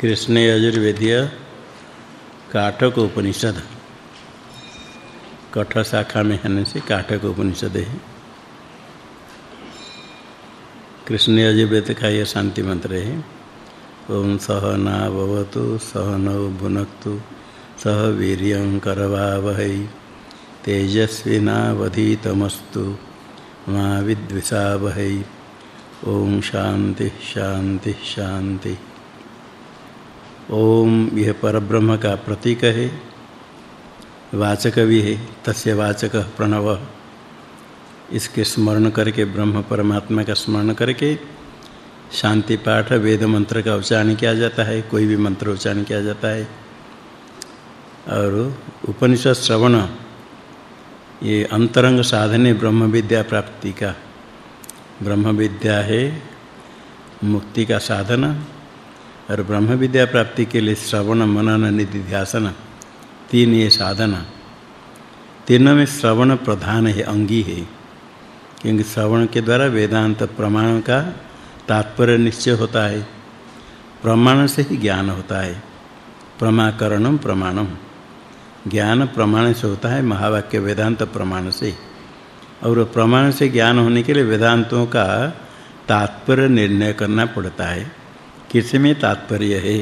कृष्ण यजुर्वेदीय काठक उपनिषद। कठ शाखा में होने से काठक उपनिषद है। कृष्ण यजुर्वेद का यह शांति मंत्र है। ओम सह नावतु सह नौ भुनक्तु, सह वीर करवावह तेजस्विनावधीतमस्तु माँ विद्विषावह। ओम शांति शांति शांति। ओम, यह परब्रह्म का प्रतीक है। वाचक भी है, तस्य वाचक प्रणव। इसके स्मरण करके, ब्रह्म परमात्मा का स्मरण करके, शांति पाठ, वेद मंत्र का उच्चारण किया जाता है, कोई भी मंत्र उच्चारण किया जाता है। और उपनिषद श्रवण, ये अंतरंग साधन ब्रह्म विद्या प्राप्ति का। ब्रह्म विद्या है मुक्ति का साधन। और ब्रह्म विद्या प्राप्ति के लिए श्रवण, मनन, निधि, ध्यासन, तीन ये साधन। तीनों में श्रवण प्रधान है, अंगी है। क्योंकि श्रवण के द्वारा वेदांत प्रमाण का तात्पर्य निश्चय होता है। प्रमाण से ही ज्ञान होता है। प्रमाकरणम प्रमाणम। ज्ञान प्रमाण से होता है, महावाक्य वेदांत प्रमाण से। और प्रमाण से ज्ञान होने के लिए वेदांतों का तात्पर्य निर्णय करना पड़ता है। किसी में तात्पर्य है।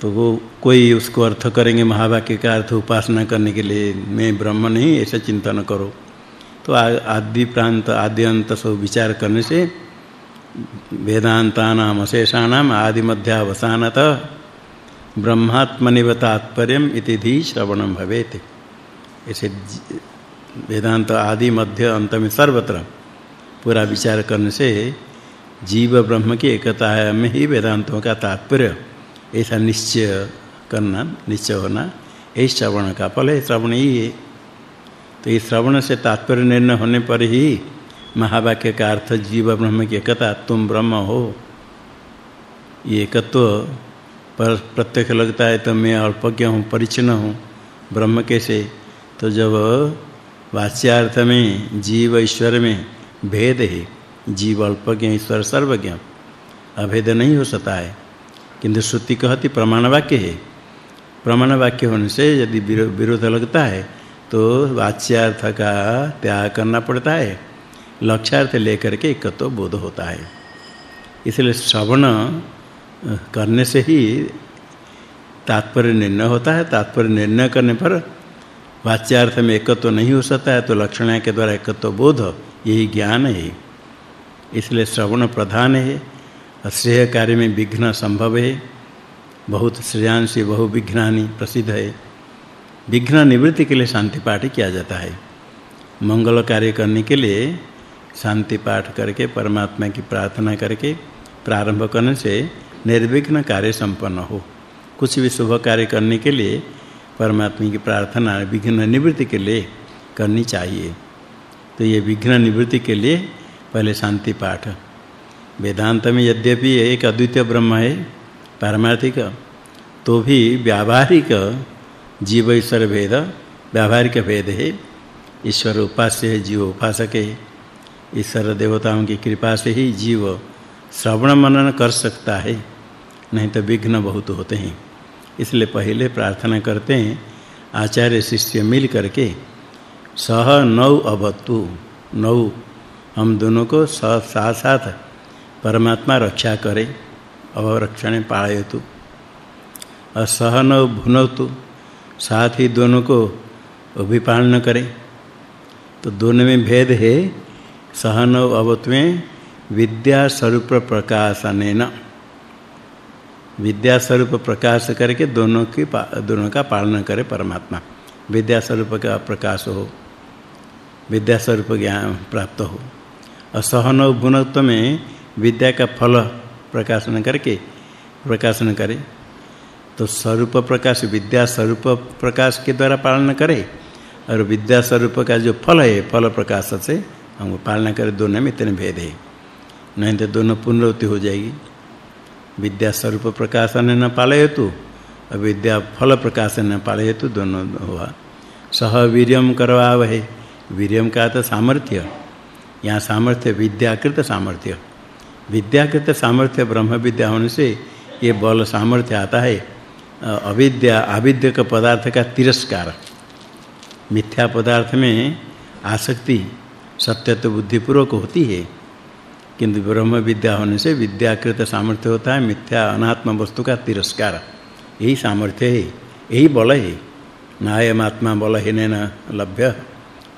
तो वो कोई उसको अर्थ करेंगे महावाक्य का अर्थ उपासना करने के लिए, मैं ब्रह्म नहीं, ऐसा चिंतन करो। तो आदि प्रांत, आदि अंत सब विचार करने से वेदांतानाम अशेषाणाम आदि मध्यावसानत ब्रह्मात्मनिव तात्पर्यम इति धी श्रवणम भवेत। ऐसे वेदांत आदि मध्य अंत में सर्वत्र पूरा विचार करने से जीव ब्रह्म की एकता में ही वेदांतों का तात्पर्य। ऐसा निश्चय करना, निश्चय होना यही श्रवण का फल है, श्रवण ही तो इस श्रवण से तात्पर्य निर्णय होने पर ही महावाक्य का अर्थ जीव ब्रह्म की एकता, तुम ब्रह्म हो। ये एकत्व पर प्रत्यक्ष लगता है तो मैं अल्पज्ञ हूँ, परिचिन हूँ, ब्रह्म कैसे? तो जब वाच्यार्थ में, जीव ईश्वर में भेद है जीव अल्पज्ञ, ईश्वर सर्वज्ञ। अभेद नहीं हो सकता है। किंतु श्रुति कहती, प्रमाण वाक्य है। प्रमाण वाक्य होने से यदि विरोध लगता है तो वाच्यार्थ का त्याग करना पड़ता है। लक्ष्यार्थ लेकर के एकत्व बोध होता है। इसलिए श्रवण करने से ही तात्पर्य निर्णय होता है। तात्पर्य निर्णय करने पर वाच्यार्थ में एकत्व नहीं हो सकता है तो लक्षण के द्वारा एकत्व बोध, यही ज्ञान है। इसलिए श्रवण प्रधान है श्रेय कार्य में विघ्न संभव है। बहुत श्रेयांशी बहु विघ्नानि प्रसिद्ध है। विघ्न निवृत्ति के लिए शांति पाठ किया जाता है। मंगल कार्य करने के लिए शांति पाठ करके, परमात्मा की प्रार्थना करके, प्रारंभ करने से निर्विघ्न कार्य संपन्न हो। कुछ भी शुभ कार्य करने के लिए परमात्मा की प्रार्थना विघ्न निवृत्ति के लिए करनी चाहिए। तो ये विघ्न निवृत्ति के लिए पहले शांति पाठ। वेदांत में यद्यपि एक अद्वितीय ब्रह्म है, पारमार्थिक तो भी व्यावहारिक जीव ईश्वर भेद, व्यावहारिक भेद है। ईश्वर उपास्य है, जीव उपासक है। ईश्वर देवताओं की कृपा से ही जीव श्रवण मनन कर सकता है, नहीं तो विघ्न बहुत होते हैं। इसलिए पहले प्रार्थना करते हैं, आचार्य शिष्य मिल करके सह नौ अवतु, नौ हम दोनों को साथ साथ परमात्मा रक्षा करे, अवरक्षण पालयतु, असहन भुनतु, साथ ही दोनों को अभिपालन करे। तो दोनों में भेद है, सहन अवत में विद्या स्वरूप प्रकाशनेन। विद्या स्वरूप प्रकाश करके दोनों की दोनों का पालन करे परमात्मा। विद्या स्वरूप का प्रकाश हो, विद्या स्वरूप ज्ञान प्राप्त हो। असहन गुणत्व में विद्या का फल प्रकाशन करके प्रकाशन करे। तो स्वरूप प्रकाश, विद्या स्वरूप प्रकाश के द्वारा पालन करे और विद्या स्वरूप का जो फल है, फल प्रकाश से हम पालना करे, दोनों में इतने भेद है। नहीं तो दोनों पुनरावृत्ति हो जाएगी। विद्या स्वरूप प्रकाशन न पाले तो और विद्या फल प्रकाश न पाले तो दोनों हुआ। सह वीर्यम करवावहे। वीर्यम का तो सामर्थ्य यहाँ सामर्थ्य विद्याकृत सामर्थ्य। विद्याकृत सामर्थ्य ब्रह्म विद्या होने से ये बल सामर्थ्य आता है। अविद्या अविद्य का पदार्थ का तिरस्कार। मिथ्या पदार्थ में आसक्ति सत्य तो बुद्धिपूर्वक होती है। किंतु ब्रह्म विद्या होने से विद्याकृत सामर्थ्य होता है। मिथ्या अनात्म वस्तु का तिरस्कार। यही सामर्थ्य है, यही बल है। नायम आत्मा बल है न लभ्य।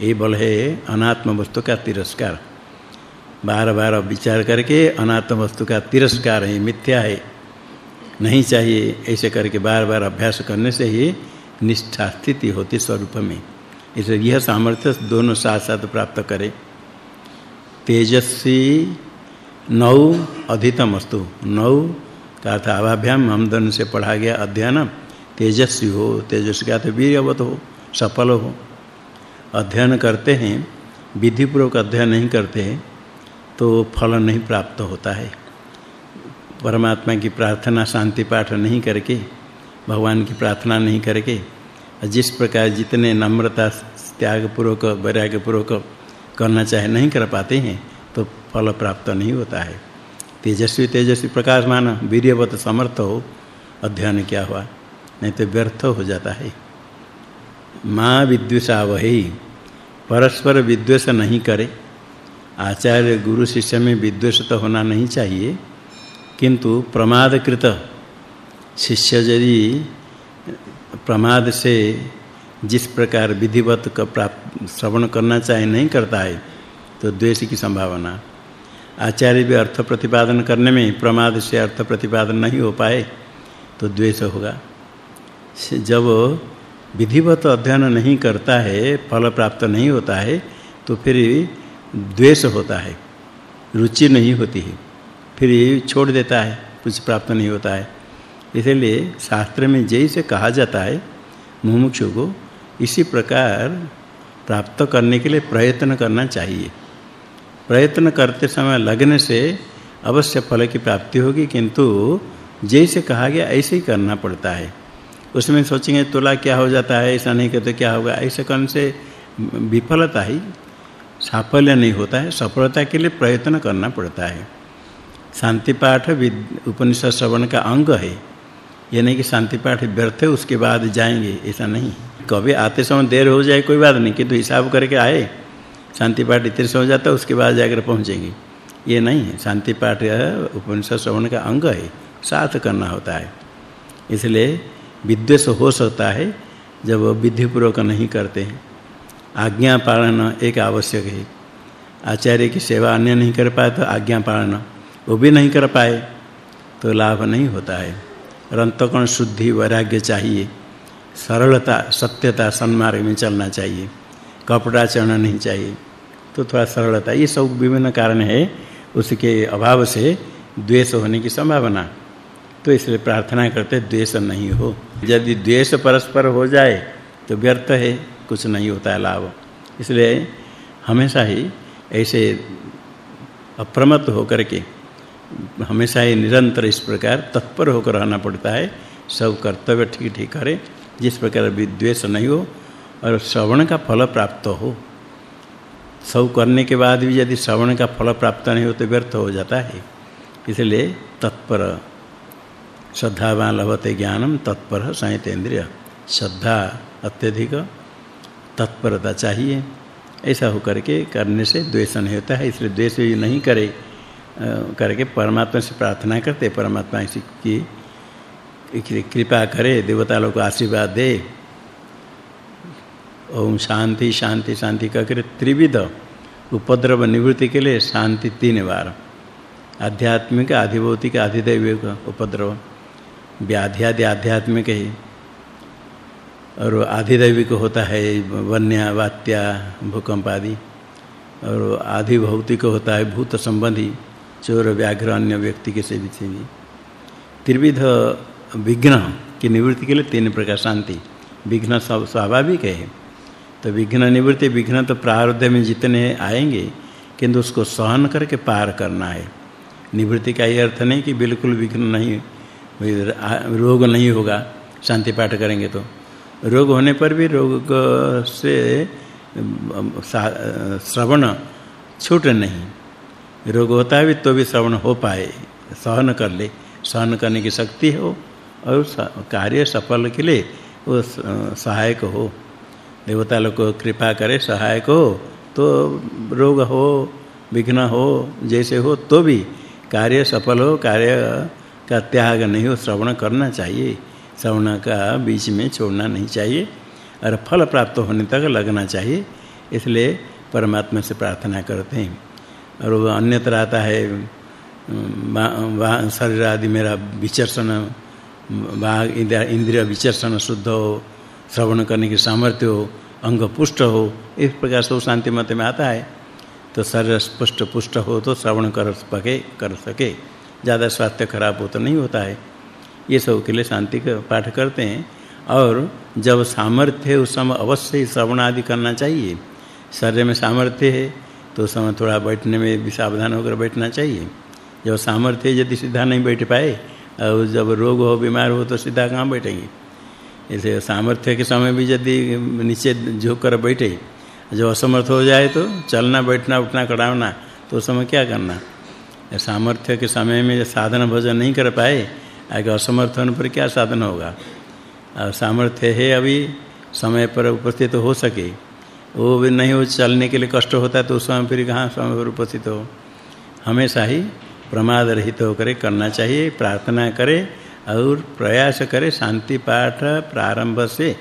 यही बल है, अनात्म वस्तु का तिरस्कार। बार बार विचार करके अनात्म वस्तु का तिरस्कार है, मिथ्या है, नहीं चाहिए, ऐसे करके बार बार अभ्यास करने से ही निष्ठा स्थिति होती स्वरूप में। इसलिए यह सामर्थ्य दोनों साथ साथ प्राप्त करे। तेजस्वी नौ अधितम अस्तु नौ का अर्थ आभाभ्याम हमदन से पढ़ा गया अध्ययन, तेजस्वी हो, तेजस्वी का तो वीरवत हो, सफल हो। अध्ययन करते हैं विधि पूर्वक अध्ययन नहीं करते हैं तो फल नहीं प्राप्त होता है। परमात्मा की प्रार्थना, शांति पाठ नहीं करके, भगवान की प्रार्थना नहीं करके, जिस प्रकार जितने नम्रता त्याग पूर्वक वैराग्य पूर्वक करना चाहे नहीं कर पाते हैं तो फल प्राप्त नहीं होता है। तेजस्वी तेजस्वी प्रकाशमान, वीर्यवत समर्थ हो, अध्ययन क्या हुआ? नहीं तो व्यर्थ हो जाता है। माँ विद्वेषा वही। परस्पर विद्वेष नहीं करे। आचार्य गुरु शिष्य में विद्वेष तो होना नहीं चाहिए। किंतु प्रमादकृत। शिष्य यदि प्रमाद से जिस प्रकार विधिवत का प्राप्त श्रवण करना चाहे नहीं करता है तो द्वेष की संभावना। आचार्य भी अर्थ प्रतिपादन करने में प्रमाद से अर्थ प्रतिपादन नहीं हो पाए तो द्वेष होगा। जब विधिवत अध्ययन नहीं करता है, फल प्राप्त नहीं होता है तो फिर द्वेष होता है, रुचि नहीं होती है, फिर छोड़ देता है, कुछ प्राप्त नहीं होता है। इसलिए शास्त्र में जैसे कहा जाता है, मुमुक्षु को इसी प्रकार प्राप्त करने के लिए प्रयत्न करना चाहिए। प्रयत्न करते समय लगने से अवश्य फल की प्राप्ति होगी, किंतु जैसे कहा गया, ऐसे ही करना पड़ता है। उसमें सोचेंगे, तुला क्या हो जाता है, ऐसा नहीं करते क्या होगा। ऐसे करने से विफलता ही साफल्य नहीं होता है। सफलता के लिए प्रयत्न करना पड़ता है। शांति पाठ उपनिषद श्रवण का अंग है। ये नहीं कि शांति पाठ व्यर्थ है, उसके बाद जाएँगे, ऐसा नहीं। कभी आते समय देर हो जाए, कोई बात नहीं, किंतु हिसाब करके आए शांति पाठ इतने से हो जाता, उसके बाद जाकर पहुँचेंगे। ये नहीं है। शांति पाठ उपनिषद श्रवण का अंग है। साथ करना होता है। इसलिए विद्वेष हो सकता है जब विधि पूर्वक नहीं करते हैं। आज्ञा पालन एक आवश्यक है। आचार्य की सेवा अन्य नहीं कर पाए तो आज्ञा पालन वो भी नहीं कर पाए तो लाभ नहीं होता है। रंतकण शुद्धि वैराग्य चाहिए। सरलता, सत्यता सन्मार्ग में चलना चाहिए। कपड़ा कपड़ाचरण नहीं चाहिए। तो थोड़ा सरलता, ये सब विभिन्न कारण है। उसके अभाव से द्वेष होने की संभावना। तो इसलिए प्रार्थना करते, द्वेष नहीं हो। यदि द्वेष परस्पर हो जाए तो व्यर्थ है, कुछ नहीं होता है लाभ। इसलिए हमेशा ही ऐसे अप्रमत्त होकर के, हमेशा ही निरंतर इस प्रकार तत्पर होकर रहना पड़ता है। सब कर्तव्य ठीक ठीक करें, जिस प्रकार विद्वेष नहीं हो और श्रवण का फल प्राप्त हो। सब करने के बाद भी यदि श्रवण का फल प्राप्त नहीं हो तो व्यर्थ हो जाता है। इसलिए तत्पर श्रद्धावान लभते ज्ञानम तत्पर संयतेन्द्रिय। श्रद्धा अत्यधिक, तत्परता चाहिए। ऐसा होकर के करने से द्वेष नहीं होता है, इसलिए द्वेष भी नहीं करे करके परमात्मा से प्रार्थना करते, परमात्मा इसी की कृपा करे देवता लोग को आशीर्वाद दे। ओम शांति शांति शांति कहकर त्रिविध उपद्रव निवृत्ति के लिए शांति तीन बार। आध्यात्मिक, आधिभौतिक, आधिदैविक उपद्रव। व्याधि आदि आध्यात्मिक है। और आधिदैविक होता है वन्या, वात्या, भूकंप आदि। और आधिभौतिक होता है भूत संबंधी, चोर, व्याघ्र, अन्य व्यक्ति के से भी। थे त्रिविध विघ्न की निवृत्ति के लिए तीन प्रकार शांति। विघ्न सब स्वाभाविक है। तो विघ्न निवृत्ति, विघ्न तो प्रारब्ध में जितने आएँगे, किंतु उसको सहन करके पार करना है। निवृत्ति का ये अर्थ नहीं कि बिल्कुल विघ्न नहीं रोग नहीं होगा, शांति पाठ करेंगे तो। रोग होने पर भी रोग से श्रवण छूट नहीं। रोग होता है भी तो भी श्रवण हो पाए, सहन कर ले। सहन करने की शक्ति हो और कार्य सफल के लिए वो सहायक हो। देवता लोग को कृपा करे, सहायक हो तो रोग हो, विघ्न हो, जैसे हो तो भी कार्य सफल हो, कार्य का त्याग नहीं हो, श्रवण करना चाहिए। श्रवण का बीच में छोड़ना नहीं चाहिए और फल प्राप्त होने तक लगना चाहिए। इसलिए परमात्मा से प्रार्थना करते हैं। और अन्यत्र आता है शरीर आदि मेरा विचर्षण बाघ इंद्रिय विचर्षण शुद्ध हो, श्रवण करने की सामर्थ्य हो, अंग पुष्ट हो, इस प्रकार से वो शांति मत में आता है। तो शरीर स्पष्ट पुष्ट हो तो श्रवण कर सके कर सके। ज़्यादा स्वास्थ्य खराब हो तो नहीं होता है। ये सब के लिए शांति का पाठ करते हैं। और जब सामर्थ्य उस समय अवश्य श्रवण आदि करना चाहिए। शरीर में सामर्थ्य है तो उस समय थोड़ा बैठने में भी सावधान होकर बैठना चाहिए। जब सामर्थ्य यदि सीधा नहीं बैठ पाए, और जब रोग हो, बीमार हो तो सीधा कहाँ बैठेंगे? ऐसे सामर्थ्य के समय भी यदि नीचे झुक कर बैठे, जब असमर्थ हो जाए तो चलना, बैठना, उठना, कड़ावना तो उस समय क्या करना? सामर्थ्य के समय में साधन भोजन नहीं कर पाए, आगे असमर्थ होने पर क्या साधन होगा? और सामर्थ्य है अभी समय पर उपस्थित हो सके। वो भी नहीं हो चलने के लिए कष्ट होता है तो उस समय फिर कहाँ समय पर उपस्थित हो? हमेशा ही प्रमाद रहित होकर करना चाहिए, प्रार्थना करे और प्रयास करे शांति पाठ प्रारंभ से।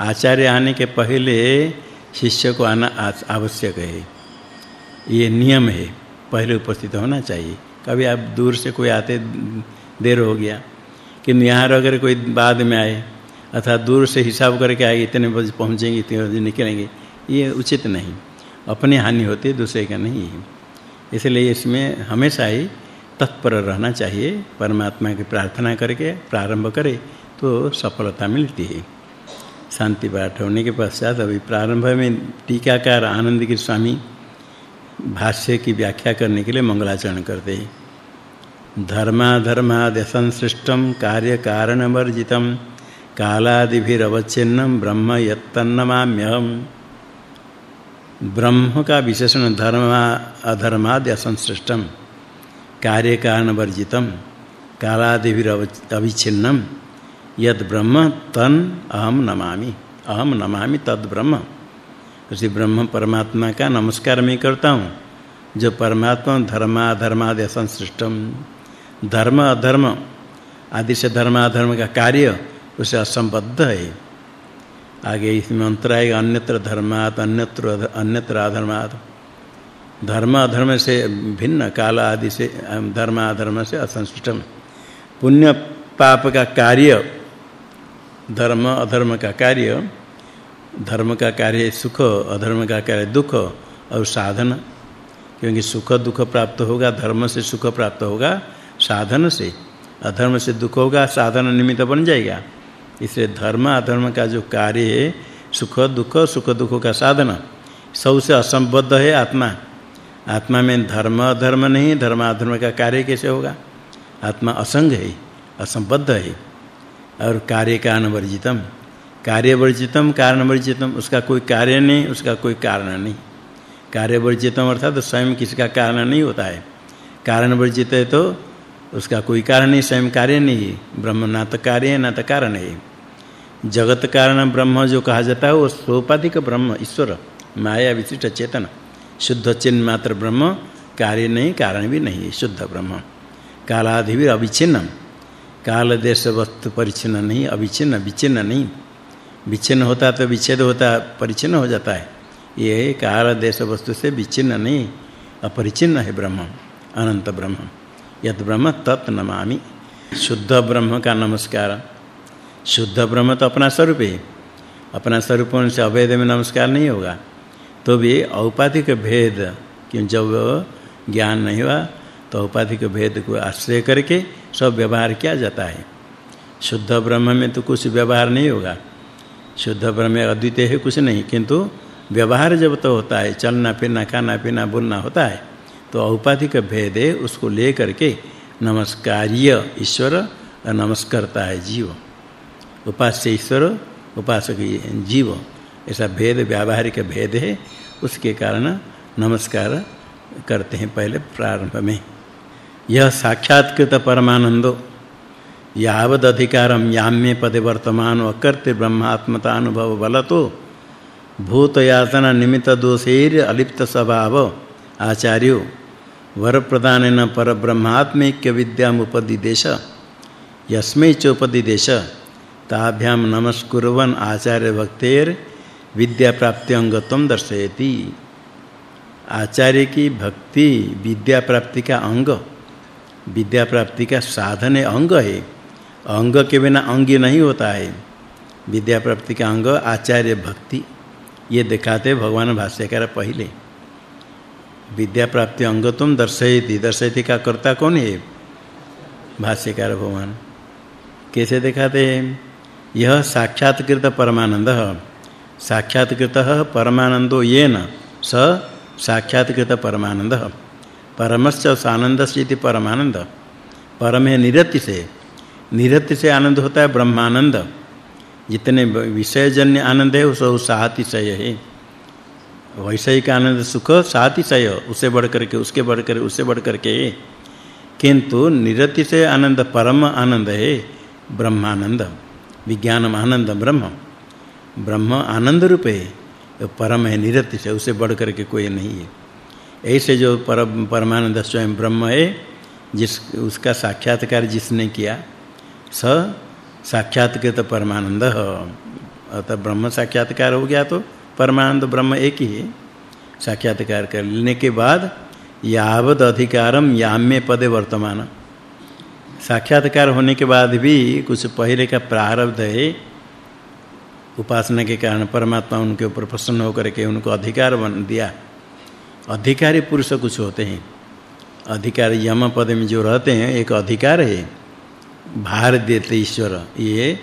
आचार्य आने के पहले शिष्य को आना आवश्यक है। ये नियम है। पहले उपस्थित होना चाहिए। कभी आप दूर से कोई आते, देर हो गया कि यहाँ अगर कोई बाद में आए अथवा दूर से हिसाब करके आए, इतने बजे पहुँचेंगे, इतने बजे निकलेंगे, ये उचित नहीं। अपनी हानि होती है दूसरे का नहीं है। इसलिए इसमें हमेशा ही तत्पर रहना चाहिए, परमात्मा की प्रार्थना करके प्रारंभ करे तो सफलता मिलती है। शांति पाठ होने के पश्चात अभी प्रारंभ में टीकाकार आनंद के स्वामी भाष्य की व्याख्या करने के लिए मंगलाचरण करते हैं। धर्माधर्मादि संसृष्टम कार्य कारण वर्जितम कालादिभिरवच्छिन्नम ब्रह्म यत्तन्नमाम्यहम् ब्रह्म का विशेषण धर्म अधर्मादि असंसृष्टम कार्य कारण वर्जितम कालादिभिर अविच्छिन्नम यद ब्रह्म तन अहम नमामि। अहम नमामि तद ब्रह्म उसी ब्रह्म परमात्मा का नमस्कार मैं करता हूँ, जो परमात्मा धर्मा धर्मादि असंसृष्टम धर्म अधर्म आदि से धर्माधर्म का कार्य, उसे असंबद्ध है। आगे इसमें अंतर आएगा, अन्यत्र धर्मात, अन्यत्र अन्यत्र अधर्मात। धर्म अधर्म से भिन्न काल आदि से धर्म अधर्म से असंस्कृतम पुण्य पाप का कार्य, धर्म अधर्म का कार्य धर्म का कार्य सुख, अधर्म का कार्य दुख और साधन। क्योंकि सुख दुख प्राप्त होगा, धर्म से सुख प्राप्त होगा, साधन से। अधर्म से दुख होगा, साधन निमित्त बन जाएगा। इसलिए धर्म, अधर्म का जो कार्य है, सुख दुख सुख दुख का साधन। सबसे असंबद्ध है आत्मा। आत्मा में धर्म, अधर्म नहीं, धर्म, अधर्म का कार्य कैसे होगा? आत्मा असंग है, असंबद्ध है। और कार्य का वर्जितम कार्य वर्जितम कारण वर्जितम उसका कोई कार्य नहीं, उसका कोई कारण नहीं। कार्य वर्जितम अर्थात स्वयं किसी का कारण नहीं होता है। कारण वर्जित है तो उसका कोई कारण नहीं, स्वयं कार्य नहीं है। ब्रह्म ना तो कार्य है, ना तो कारण है। जगत कारण ब्रह्म जो कहा जाता है, वो सोपाधिक ब्रह्म, ईश्वर, माया विशिष्ट चेतन। शुद्ध चिन्ह मात्र ब्रह्म, कार्य नहीं, कारण भी नहीं शुद्ध ब्रह्म। कालादि भी अविच्छिन्न काल देश वस्तु परिचिन्न नहीं, अविच्छिन्न, विच्छिन्न नहीं। विच्छिन्न होता तो विच्छेद होता परिचिन्न हो जाता है। ये काल देश वस्तु से विच्छिन्न नहीं अपरिचिन्न है ब्रह्म, अनंत ब्रह्म। यत ब्रह्म तत् नमामि। शुद्ध ब्रह्म का नमस्कार। शुद्ध ब्रह्म तो अपना स्वरूप है। अपना स्वरूप से अभेद में नमस्कार नहीं होगा। तो भी औपाधिक भेद, क्यों जब ज्ञान नहीं हुआ तो औपाधिक भेद को आश्रय करके सब व्यवहार किया जाता है। शुद्ध ब्रह्म में तो कुछ व्यवहार नहीं होगा। शुद्ध ब्रह्म अद्वितीय है, कुछ नहीं। किंतु व्यवहार जब तो होता है, चलना, फिरना, खाना, पीना, बोलना होता है तो औपाधिक भेद है, उसको लेकर के नमस्कार्य ईश्वर और नमस्कारता है जीव। उपास्य ईश्वर, उपासक जीव, ऐसा भेद, व्यावहारिक भेद है, उसके कारण नमस्कार करते हैं पहले प्रारंभ में। यह साक्षात्कृत परमानंदो। यावद अधिकारम याम्य पदे वर्तमान अकर्ते ब्रह्मात्मता अनुभव बलतो। भूत यातना निमित्त दोषेर अलिप्त स्वभाव आचार्यो वर प्रदानेन पर ब्रह्मात्मिक विद्याम उपदिदेश यस्मै चोपदिदेश। ताभ्याम नमस्कुर्वन आचार्य भक्तेर विद्या प्राप्ति अंगत्वम दर्शयति। आचार्य की भक्ति विद्या प्राप्ति का अंग। विद्या प्राप्ति का साधन अंग है। अंग के बिना अंगी नहीं होता है। विद्या प्राप्ति का अंग, आचार्य भक्ति, ये दिखाते भगवान भाष्यकार पहले। विद्या प्राप्ति अंग तुम दर्शयति दर्शयति का कर्ता कौन है? भाष्यकार भगवान। कैसे दिखाते हैं? यह साक्षात्कृत परमानंद। साक्षात्कृत परमानंदो येन स साक्षात्कृत परमानंद। परमश्च आनंदस्य इति परमानंद। परम है निरति से निरति से आनंद होता है, ब्रह्मानंद। जितने विषयजन्य आनंद है उस सातिशय है। वैषयिक आनंद सुख सातिशय उसे बढ़ करके उसके बढ़ कर उससे बढ़ करके किंतु से आनंद परम आनंद है, ब्रह्मानंद। विज्ञानम आनंद ब्रह्म। ब्रह्म आनंद रूप है परम है निरति से, उसे बढ़ करके कोई नहीं है। ऐसे जो परम, परमानंद स्वयं ब्रह्म है, जिस, उसका साक्षात्कार जिसने किया स साक्षात्कृत परमानंद। अतः ब्रह्म साक्षात्कार हो गया तो परमानंद ब्रह्म एक ही है। साक्षात्कार कर लेने के बाद यावद अधिकारम याम्य पदे वर्तमान। साक्षात्कार होने के बाद भी कुछ पहले का प्रारब्ध है। उपासना के कारण परमात्मा उनके ऊपर प्रसन्न होकर के उनको अधिकार बन दिया। अधिकारी पुरुष कुछ होते हैं। अधिकार यम पद में जो रहते हैं, एक अधिकार है। भार देते ईश्वर ये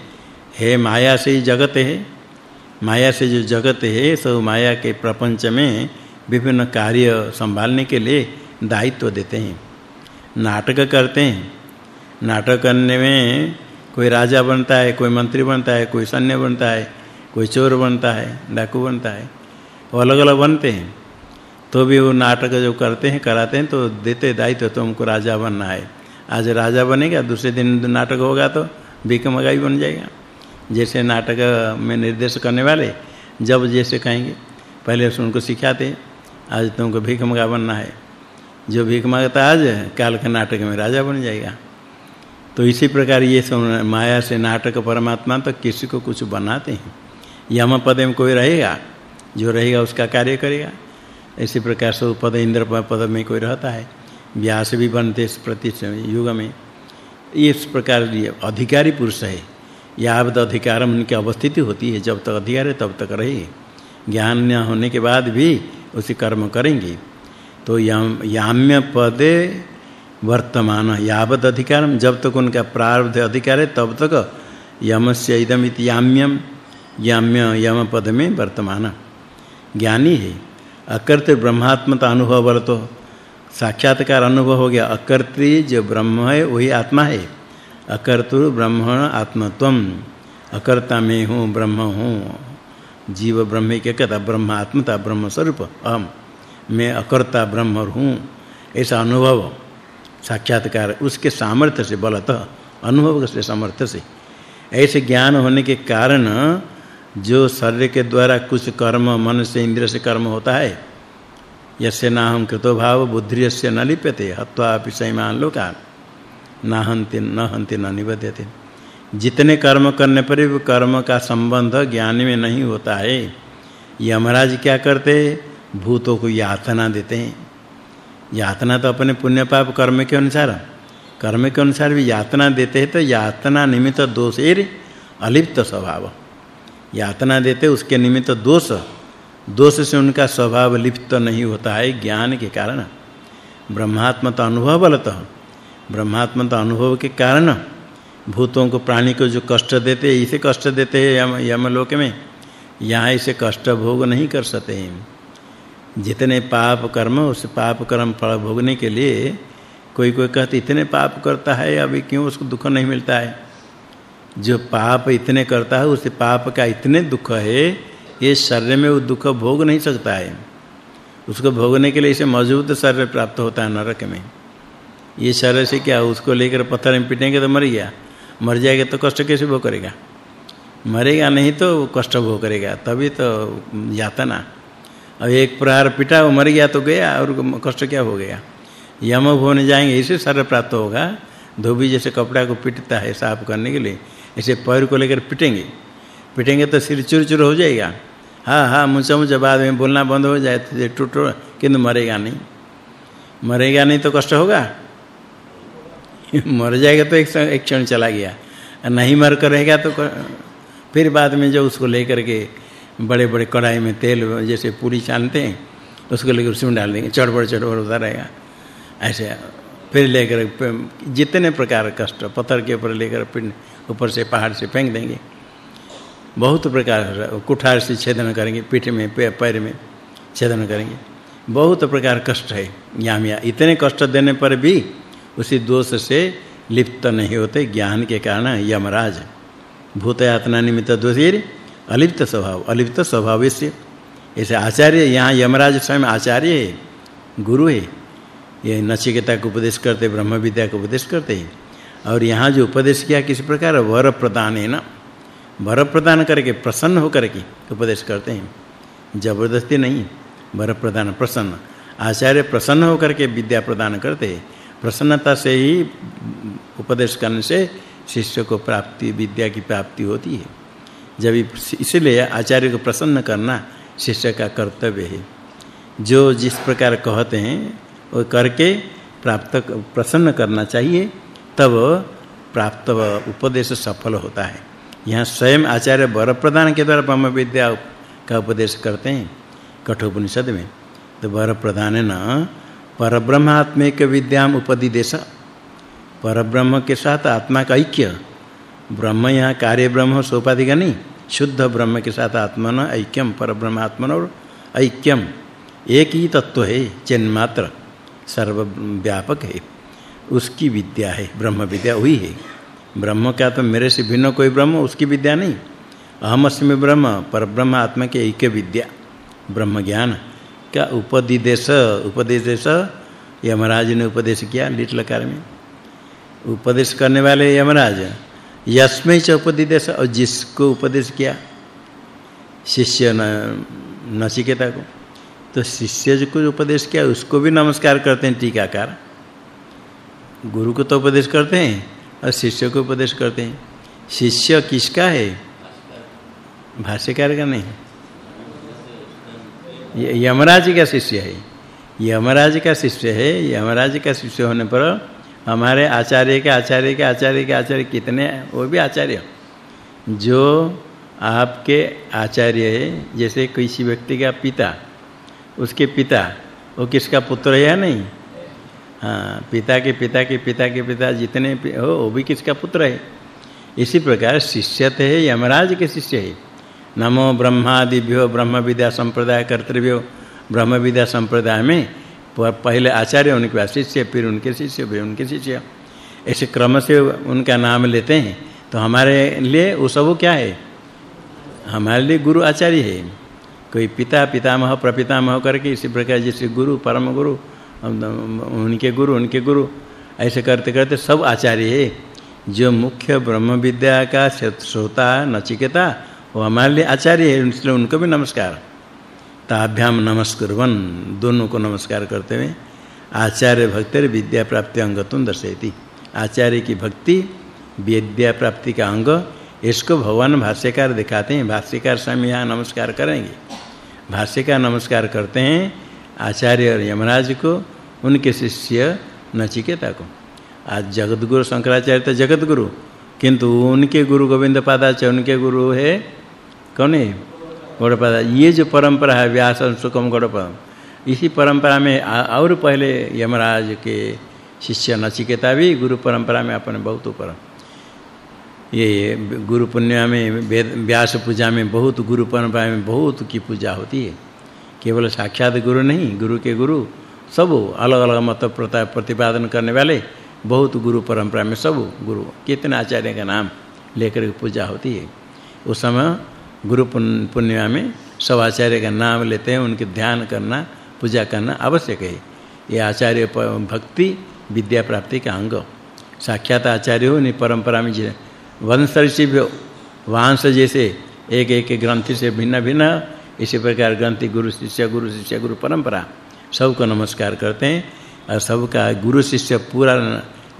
है माया से जगत है। माया से जो जगत है सब माया के प्रपंच में विभिन्न कार्य संभालने के लिए दायित्व देते हैं। नाटक करते हैं। नाटक करने में कोई राजा बनता है, कोई मंत्री बनता है, कोई सैन्य बनता है, कोई चोर बनता है, डाकू बनता है, वो अलग-अलग बनते हैं। तो भी वो नाटक जो करते हैं, कराते हैं तो देते दायित्व तो तुमको राजा बनना है। आज राजा बनेगा, दूसरे दिन नाटक होगा तो भीख मगाई बन जाएगा। जैसे नाटक में निर्देश करने वाले, जब जैसे कहेंगे, पहले उनको सिखाते, आज तुमको भीख मगा बनना है। जो भीख माँगता आज, काल के नाटक में राजा बन जाएगा। तो इसी प्रकार ये माया से नाटक परमात्मा तो किसी को कुछ बनाते हैं। यम पद में कोई रहेगा, जो रहेगा उसका कार्य करेगा। इसी प्रकार से पद इंद्र पद में कोई रहता है। व्यास भी बनते इस प्रति युग में। इस प्रकार ये अधिकारी पुरुष है। यावद अधिकारम उनकी अवस्थिति होती है। जब तक अधिकार है, तब तक रहे। ज्ञान न होने के बाद भी उसी कर्म करेंगे। तो याम, याम्य पदे वर्तमान यावद अधिकारम। जब तक उनका प्रारब्ध अधिकार है, तब तक यमस्य इदमिति याम्यम। याम्य, यम पद में वर्तमान। ज्ञानी है। अकर्त ब्रह्मात्मता अनुभव बल तो साक्षात्कार अनुभव हो गया, अकर्त्री जो ब्रह्म है, वही आत्मा है। अकर्तु ब्रह्मण आत्मत्वम। अकर्ता में हूँ, ब्रह्म हूँ। जीव ब्रह्म के कहता ब्रह्म आत्मता, ब्रह्म स्वरूप, अहम। मैं अकर्ता ब्रह्म हूँ। ऐसा अनुभव, साक्षात्कार उसके सामर्थ्य से, बलतः अनुभव से सामर्थ्य से। ऐसे ज्ञान होने के कारण, जो शरीर के द्वारा कुछ कर्म, मन से, इंद्रिय से कर्म होता है यस्य नाहं कृतो भाव बुद्धियस्य न लिप्यते, हत्वा पिसैमान लोका नाहंति न न निबध्यते। जितने कर्म करने पर भी कर्म का संबंध ज्ञान में नहीं होता है। यमराज क्या करते? भूतों को यातना देते हैं। यातना तो अपने पुण्य पाप कर्म के अनुसार कर्म के अनुसार भी यातना देते हैं तो यातना निमित्त दोषेर अलिप्त स्वभाव। यातना देते, उसके निमित्त दोष। दोष से उनका स्वभाव लिप्त नहीं होता है ज्ञान के कारण। ब्रह्मात्मता अनुभव बलत। बलतः ब्रह्मात्मता अनुभव के कारण भूतों को प्राणी को जो कष्ट देते इसे कष्ट देते हैं यम यमलोक में। यहाँ इसे कष्ट भोग नहीं कर सकते हैं। जितने पाप कर्म, उस पाप कर्म फल भोगने के लिए कोई कोई कहते, इतने पाप करता है, अभी क्यों उसको दुख नहीं मिलता है? जो पाप इतने करता है, उसे पाप का इतने दुख है ये शरीर में वो दुख भोग नहीं सकता है उसको भोगने के लिए इसे मज़बूत शरीर प्राप्त होता है नरक में। ये शरीर से क्या, उसको लेकर पत्थर में पीटेंगे तो मर गया। मर जाएगा तो कष्ट कैसे भोग करेगा? मरेगा नहीं तो कष्ट भोग करेगा, तभी तो यातना। अब एक प्रहार पिटा, वो मर गया तो गया, और कष्ट क्या हो गया? यम भवन जाएँगे, इसे शरीर प्राप्त होगा। धोबी जैसे कपड़ा को पिटता है साफ़ करने के लिए, इसे पैर को लेकर पिटेंगे। पिटेंगे तो सिर चुर चुर हो जाएगा। हाँ हाँ मुझे मुझे बाद में बोलना बंद हो जाए तो टूट किंतु मरेगा नहीं। मरेगा नहीं तो कष्ट होगा? मर जाएगा तो एक एक क्षण चला गया। नहीं मर कर रहेगा तो फिर बाद में जो उसको लेकर के बड़े-बड़े कढ़ाई में तेल जैसे पूरी छानते हैं, उसको लेकर उसमें डाल देंगे। चढ़बड़ चढ़बड़ होता रहेगा। ऐसे फिर लेकर, जितने प्रकार कष्ट पत्थर के ऊपर लेकर ऊपर से पहाड़ से फेंक देंगे। बहुत प्रकार कुठार से छेदन करेंगे, पीठ में पैर में छेदन करेंगे। बहुत प्रकार कष्ट है। यहाँ इतने कष्ट देने पर भी उसी दोष से लिप्त नहीं होते, ज्ञान के कारण यमराज। भूत यातना निमित्त दोषीर अलिप्त स्वभाव अलिप्त स्वभाव से ऐसे आचार्य, यहाँ यमराज स्वयं आचार्य है, गुरु है। ये नचिकेता को उपदेश करते ब्रह्म विद्या को उपदेश करते हैं। और यहाँ जो उपदेश किया किस प्रकार? वर प्रदान है ना। वर प्रदान करके प्रसन्न होकर के उपदेश करते हैं। ज़बरदस्ती नहीं वर प्रदान प्रसन्न। आचार्य प्रसन्न होकर के विद्या प्रदान करते हैं। प्रसन्नता से ही उपदेश करने से शिष्य को प्राप्ति, विद्या की प्राप्ति होती है। जब इसलिए आचार्य को प्रसन्न करना शिष्य का कर्तव्य है। जो जिस प्रकार कहते हैं, वो करके प्राप्त, प्रसन्न करना चाहिए, तब प्राप्त उपदेश सफल होता है। यहाँ स्वयं आचार्य वर प्रदान के द्वारा ब्रह्म विद्या का उपदेश करते हैं, कठोपनिषद में। तो वर प्रदान न, परब्रह्मात्मिक विद्याम उपदिदेश। परब्रह्म के साथ आत्मा का ऐक्य। ब्रह्म यहाँ कार्य ब्रह्म सोपाधि का नहीं। शुद्ध ब्रह्म के साथ आत्मा न, ऐक्यम परब्रह्म आत्मन और ऐक्यम। एक ही तत्व है चिन्ह मात्र सर्वव्यापक है। उसकी विद्या है, ब्रह्म विद्या वही है। ब्रह्म का तो मेरे से भिन्न कोई ब्रह्म, उसकी विद्या नहीं। अहम अस्मि ब्रह्म, परब्रह्म आत्मा के एक विद्या ब्रह्म ज्ञान का उपदिदेश उपदेश यमराज ने उपदेश किया लिट लकार में। उपदेश करने वाले यमराज, यस्मै च उपदिदेश, और जिसको उपदेश किया, शिष्य नचिकेता को। तो शिष्य जो को उपदेश किया, उसको भी नमस्कार करते हैं टीकाकार। गुरु को तो उपदेश करते हैं और शिष्य को उपदेश करते हैं। शिष्य किसका है? भाष्यकार का नहीं। यमराज का शिष्य है। यमराज का शिष्य है। यमराज का शिष्य होने पर हमारे आचार्य के आचार्य के आचार्य के, आचार्य कितने वो भी आचार्य। जो आपके आचार्य है, जैसे किसी व्यक्ति का पिता, उसके पिता, वो किसका पुत्र है या नहीं? हाँ पिता के पिता के पिता के पिता जितने हो, वो भी किसका पुत्र है? इसी प्रकार शिष्य है, यमराज के शिष्य है। नमो ब्रह्मादिभ्यो ब्रह्म विद्या संप्रदाय कर्तव्यो ब्रह्म विद्या संप्रदाय में पहले आचार्य उनके बाद शिष्य, फिर उनके शिष्य, फिर उनके शिष्य। ऐसे क्रम से उनका नाम लेते हैं। तो हमारे लिए वो सब क्या है? हमारे लिए गुरु आचार्य है। कोई पिता, पितामह, प्रपितामह करके इसी प्रकार जैसे गुरु, परम गुरु उनके गुरु उनके गुरु। ऐसे करते करते सब आचार्य है। जो मुख्य ब्रह्म विद्या का श्रोता, नचिकेता, वो हमारे लिए आचार्य है। इसलिए उनको भी नमस्कार। ताभ्याम नमस्कुर्वन। दोनों को नमस्कार करते हुए आचार्य भक्तिर विद्या प्राप्ति अंगत्वं दर्शयति। आचार्य की भक्ति, विद्या प्राप्ति का अंग, इसको भगवान भाष्यकार दिखाते हैं। भाष्यकार स्वामी यहाँ नमस्कार करेंगे। भाष्यकार नमस्कार करते हैं। आचार्य और यमराज को उनके शिष्य नचिकेता को आज जगत गुरु शंकराचार्य तो जगत गुरु किंतु उनके गुरु गोविंद पादाचार्य, उनके गुरु है कौन है? गौड़पद ये जो परंपरा है व्यास सुकम गौड़पद इसी परंपरा में और पहले यमराज के शिष्य नचिकेता भी गुरु परंपरा में अपने बहुत ऊपर ये गुरु पुण्य में व्यास पूजा में बहुत, गुरु परंपरा में बहुत की पूजा होती है। केवल साक्षात गुरु नहीं, गुरु के गुरु सब अलग-अलग मत प्रतिपादन करने वाले बहुत गुरु परंपरा में सब गुरु। कितने आचार्य का नाम लेकर पूजा होती है। उस समय गुरु पुण्यमा में सब आचार्य का नाम लेते हैं, उनके ध्यान करना, पूजा करना आवश्यक है। ये आचार्य भक्ति, विद्या प्राप्ति का अंग। साक्षात आचार्य हो, नहीं, परंपरा में वंशऋषि वंश जैसे एक एक ग्रंथि से भिन्न भिन्न इसी प्रकार ग्रंथि गुरु शिष्य गुरु शिष्य, गुरु परंपरा, सबको नमस्कार करते हैं और सबका गुरु शिष्य पूरा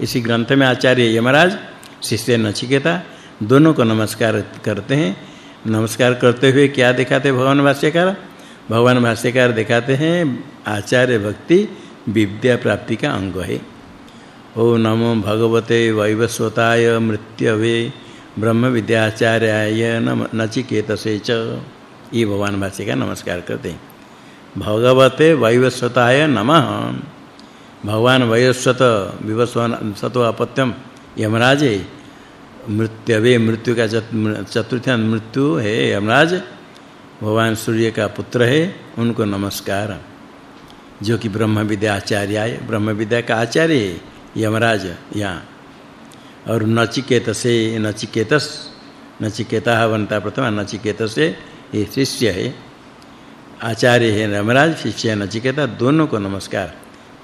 इसी ग्रंथ में आचार्य यमराज, शिष्य नचिकेता, दोनों को नमस्कार करते हैं। नमस्कार करते हुए क्या दिखाते भगवान भाष्यकार? भगवान भाष्यकार दिखाते हैं, आचार्य भक्ति विद्या प्राप्ति का अंग है। ओ नमो भगवते वैवस्वताय मृत्यवे ब्रह्म विद्याचार्याय नम, नचिकेतसे च। ये भगवान भाष्य का नमस्कार करते हैं। भगवते वैवस्वताय नमः। भगवान वैवस्वत विवस्वन सतो अपत्यम यमराजे। मृत्यवे मृत्यु का चतुर्थ मृत्यु है यमराज। भगवान सूर्य का पुत्र है, उनको नमस्कार। जो कि ब्रह्म विद्या आचार्य है ब्रह्म विद्या का आचार्य यमराज यहाँ। और नचिकेत से नचिकेतस, नचिकेता बनता प्रथम नचिकेत से ये शिष्य है। आचार्य है यमराज शिष्य है नचिकेता, दोनों को नमस्कार।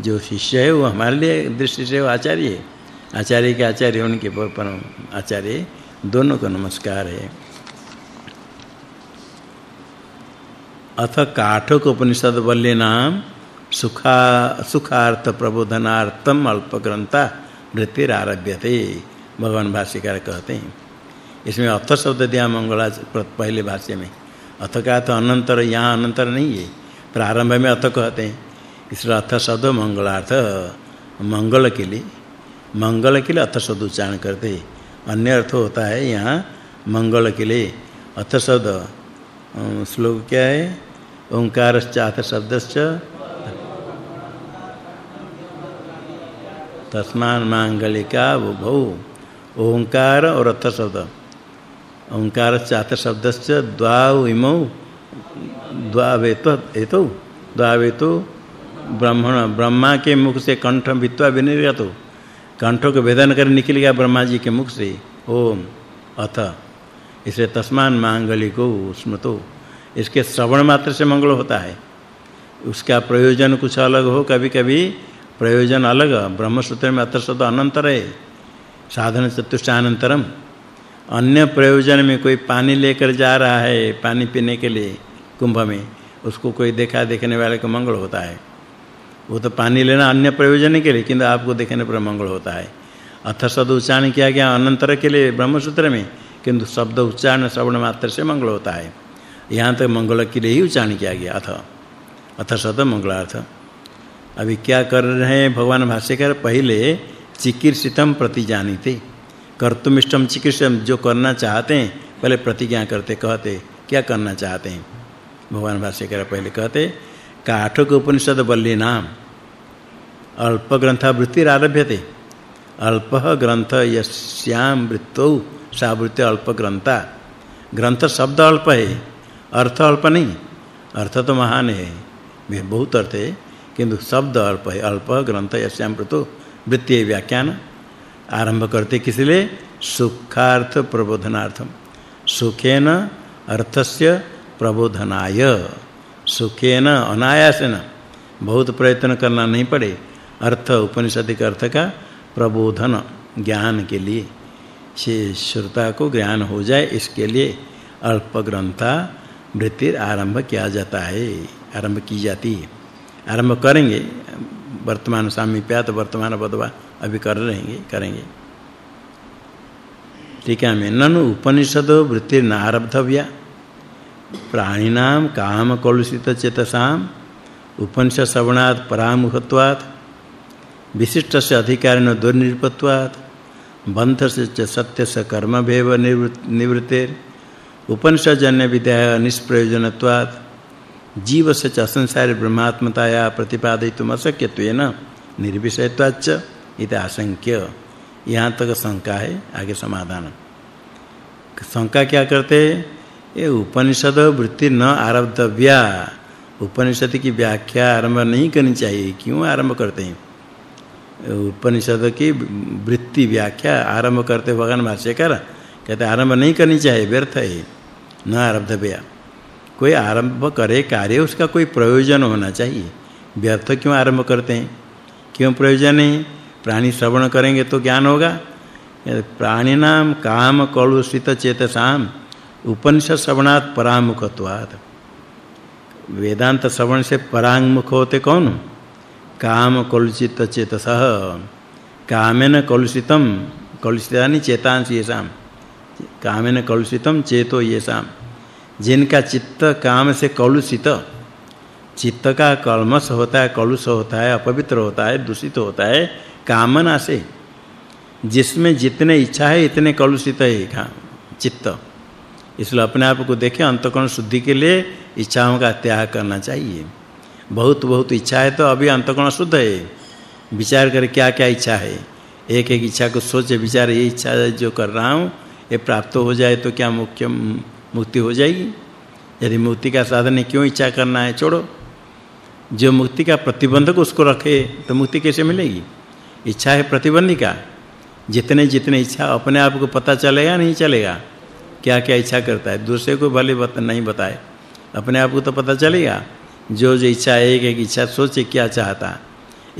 जो शिष्य है वो हमारे लिए दृष्टि से वो आचार्य है। आचार्य के आचार्य उनके परम आचार्य दोनों को नमस्कार है। अथ काठक उपनिषद वल्य नाम सुखा सुखार्थ प्रबोधनार्थम अल्प ग्रंथा वृत्तिर आरभ्यते भगवान भाष्यकार कहते हैं। इसमें अथ शब्द दिया मंगला पहले भाष्य में। अथ का तो अनंतर, यहाँ अनंतर नहीं है। प्रारंभ में अथ कहते हैं। इसलिए अथ शब्द मंगलार्थ, मंगल के लिए, मंगल के लिए अथ शब्द उच्चारण करते अन्य अर्थ होता है यहाँ मंगल के लिए। अथ शब्द श्लोक क्या है? ओंकारश्च अथ शब्दश्च। तस्मान मांगलिका वो ओंकार और अथ शब्द। ओंकारश्च अथ शब्दश्च द्वाउ इमौ द्वावेतो एतो द्वावेतो ब्रह्मण, ब्रह्मा के मुख से कंठ वित्वा विनिर्गतो। कंठ को वेदन कर निकल गया ब्रह्मा जी के मुख से। ओम, अथ। इसे तस्मान मांगलिको स्मृतो। इसके श्रवण मात्र से मंगल होता है। उसका प्रयोजन कुछ अलग हो कभी-कभी। प्रयोजन अलग ब्रह्म सूत्र में अत्र शब्द अनंतर है। साधन चतुष्टानंतरम अन्य प्रयोजन में कोई पानी लेकर जा रहा है, पानी पीने के लिए कुंभ में, उसको कोई देखा देखने वाले को मंगल होता है। वो तो पानी लेना अन्य प्रयोजन के लिए, किंतु आपको देखने पर मंगल होता है। अथ शब्द उच्चारण किया गया अनंतर के लिए ब्रह्म सूत्र में, किंतु शब्द उच्चारण श्रवण मात्र से मंगल होता है। यहाँ तक मंगल के लिए ही उच्चारण किया गया, अथ। अथ शब्द मंगलार्थ। अभी क्या कर रहे हैं, भगवान भाष्यकर? पहले चिकित्सितम प्रति जानीते। कर्तुमिष्टम चिकित्सम जो करना चाहते हैं, पहले प्रतिज्ञा करते, कहते, क्या करना चाहते हैं? भगवान भाष्यकर पहले कहते काठक उपनिषद बल्ली नाम अल्प ग्रंथ वृत्ति आरभ्यते। अल्प ग्रंथ यस्याम वृत्तौ सावृत्ति अल्प ग्रंथा ग्रंथ शब्द अल्प है, अर्थ अल्प नहीं, अर्थ तो महान है। बहुत अर्थ है, किंतु शब्द अल्प है, अल्प ग्रंथ यस्याम वृत्तो, वृत्ति व्याख्यान। आरंभ करते किस लिए? सुखार्थ प्रबोधनार्थम। सुखेन अर्थस्य प्रबोधनाय। सुखेन अनायासेन। बहुत प्रयत्न करना नहीं पड़े। अर्थ उपनिषदिक अर्थ का प्रबोधन, ज्ञान के लिए। से श्रोता को ज्ञान हो जाए, इसके लिए अल्प ग्रंथा वृत्ति आरंभ किया जाता है, आरंभ की जाती है। आरंभ करेंगे। वर्तमान सामीप्यात वर्तमान बदवा अभी कर रहेंगे करेंगे। ठीक है मैं ननु उपनिषद वृत्ति न आरब्धव्या प्राणिनाम काम कलुषित चेतसाम, उपनिषद श्रवणात् परामुखत्वात् विशिष्ट से अधिकारिण दुर्निरूपत्वात् बंध से सत्य से कर्म भेव निवृत्तेर उपनिषद जन्य विद्या निष्प्रयोजनत्वात् जीव से च संसार ब्रह्मात्मताया प्रतिपादयितुम अशक्यत्वेन निर्विषयत्वाच्च। इत आशंक्य यहाँ तक शंका है, आगे समाधान। शंका क्या करते ये उपनिषद वृत्ति न आरब्धव्या। उपनिषद की व्याख्या आरंभ नहीं करनी चाहिए, क्यों आरंभ करते हैं? उपनिषद की वृत्ति व्याख्या आरंभ करते भगवान भाष्यकार। कहते आरंभ नहीं करनी चाहिए, व्यर्थ है। न आरब्धव्या। कोई आरंभ करे कार्य, उसका कोई प्रयोजन होना चाहिए। व्यर्थ क्यों आरंभ करते हैं? क्यों प्रयोजन है? प्राणी श्रवण करेंगे तो ज्ञान होगा। प्राणिनाम काम कलुषित चेतसाम, उपनिषद श्रवणात् परामुखत्वात्। वेदांत श्रवण से परांगमुख होते कौन? काम कलुषित चेतसः। कामेन कलुषितम कलुषितानि चेतांस येषाम। कामेन कलुषितम चेतो येषाम। जिनका चित्त काम से कलुषित चित्त का कलमश होता है, कलुष होता है, अपवित्र होता है, दूषित होता है कामना से, जिसमें जितने इच्छा है, इतने कलुषित है चित्त। इसलिए अपने आप को देखें, अंतकरण शुद्धि के लिए इच्छाओं का त्याग करना चाहिए। बहुत बहुत इच्छा है तो अभी अंतकरण शुद्ध है। विचार कर क्या क्या इच्छा है। एक एक इच्छा को सोचे, विचार, ये इच्छा जो कर रहा हूँ, ये प्राप्त हो जाए तो क्या मुख्य, मुक्ति हो जाएगी? यदि मुक्ति का साधन है, क्यों इच्छा करना है? छोड़ो। जो मुक्ति का प्रतिबंधक उसको रखे तो मुक्ति कैसे मिलेगी? इच्छा है प्रतिबंधिका जितने जितने इच्छा अपने आप को पता चलेगा नहीं चलेगा। क्या क्या इच्छा करता है? दूसरे को भले बत, नहीं बताए। अपने आप को तो पता चलेगा। जो जो इच्छा एक एक इच्छा सोचे क्या चाहता।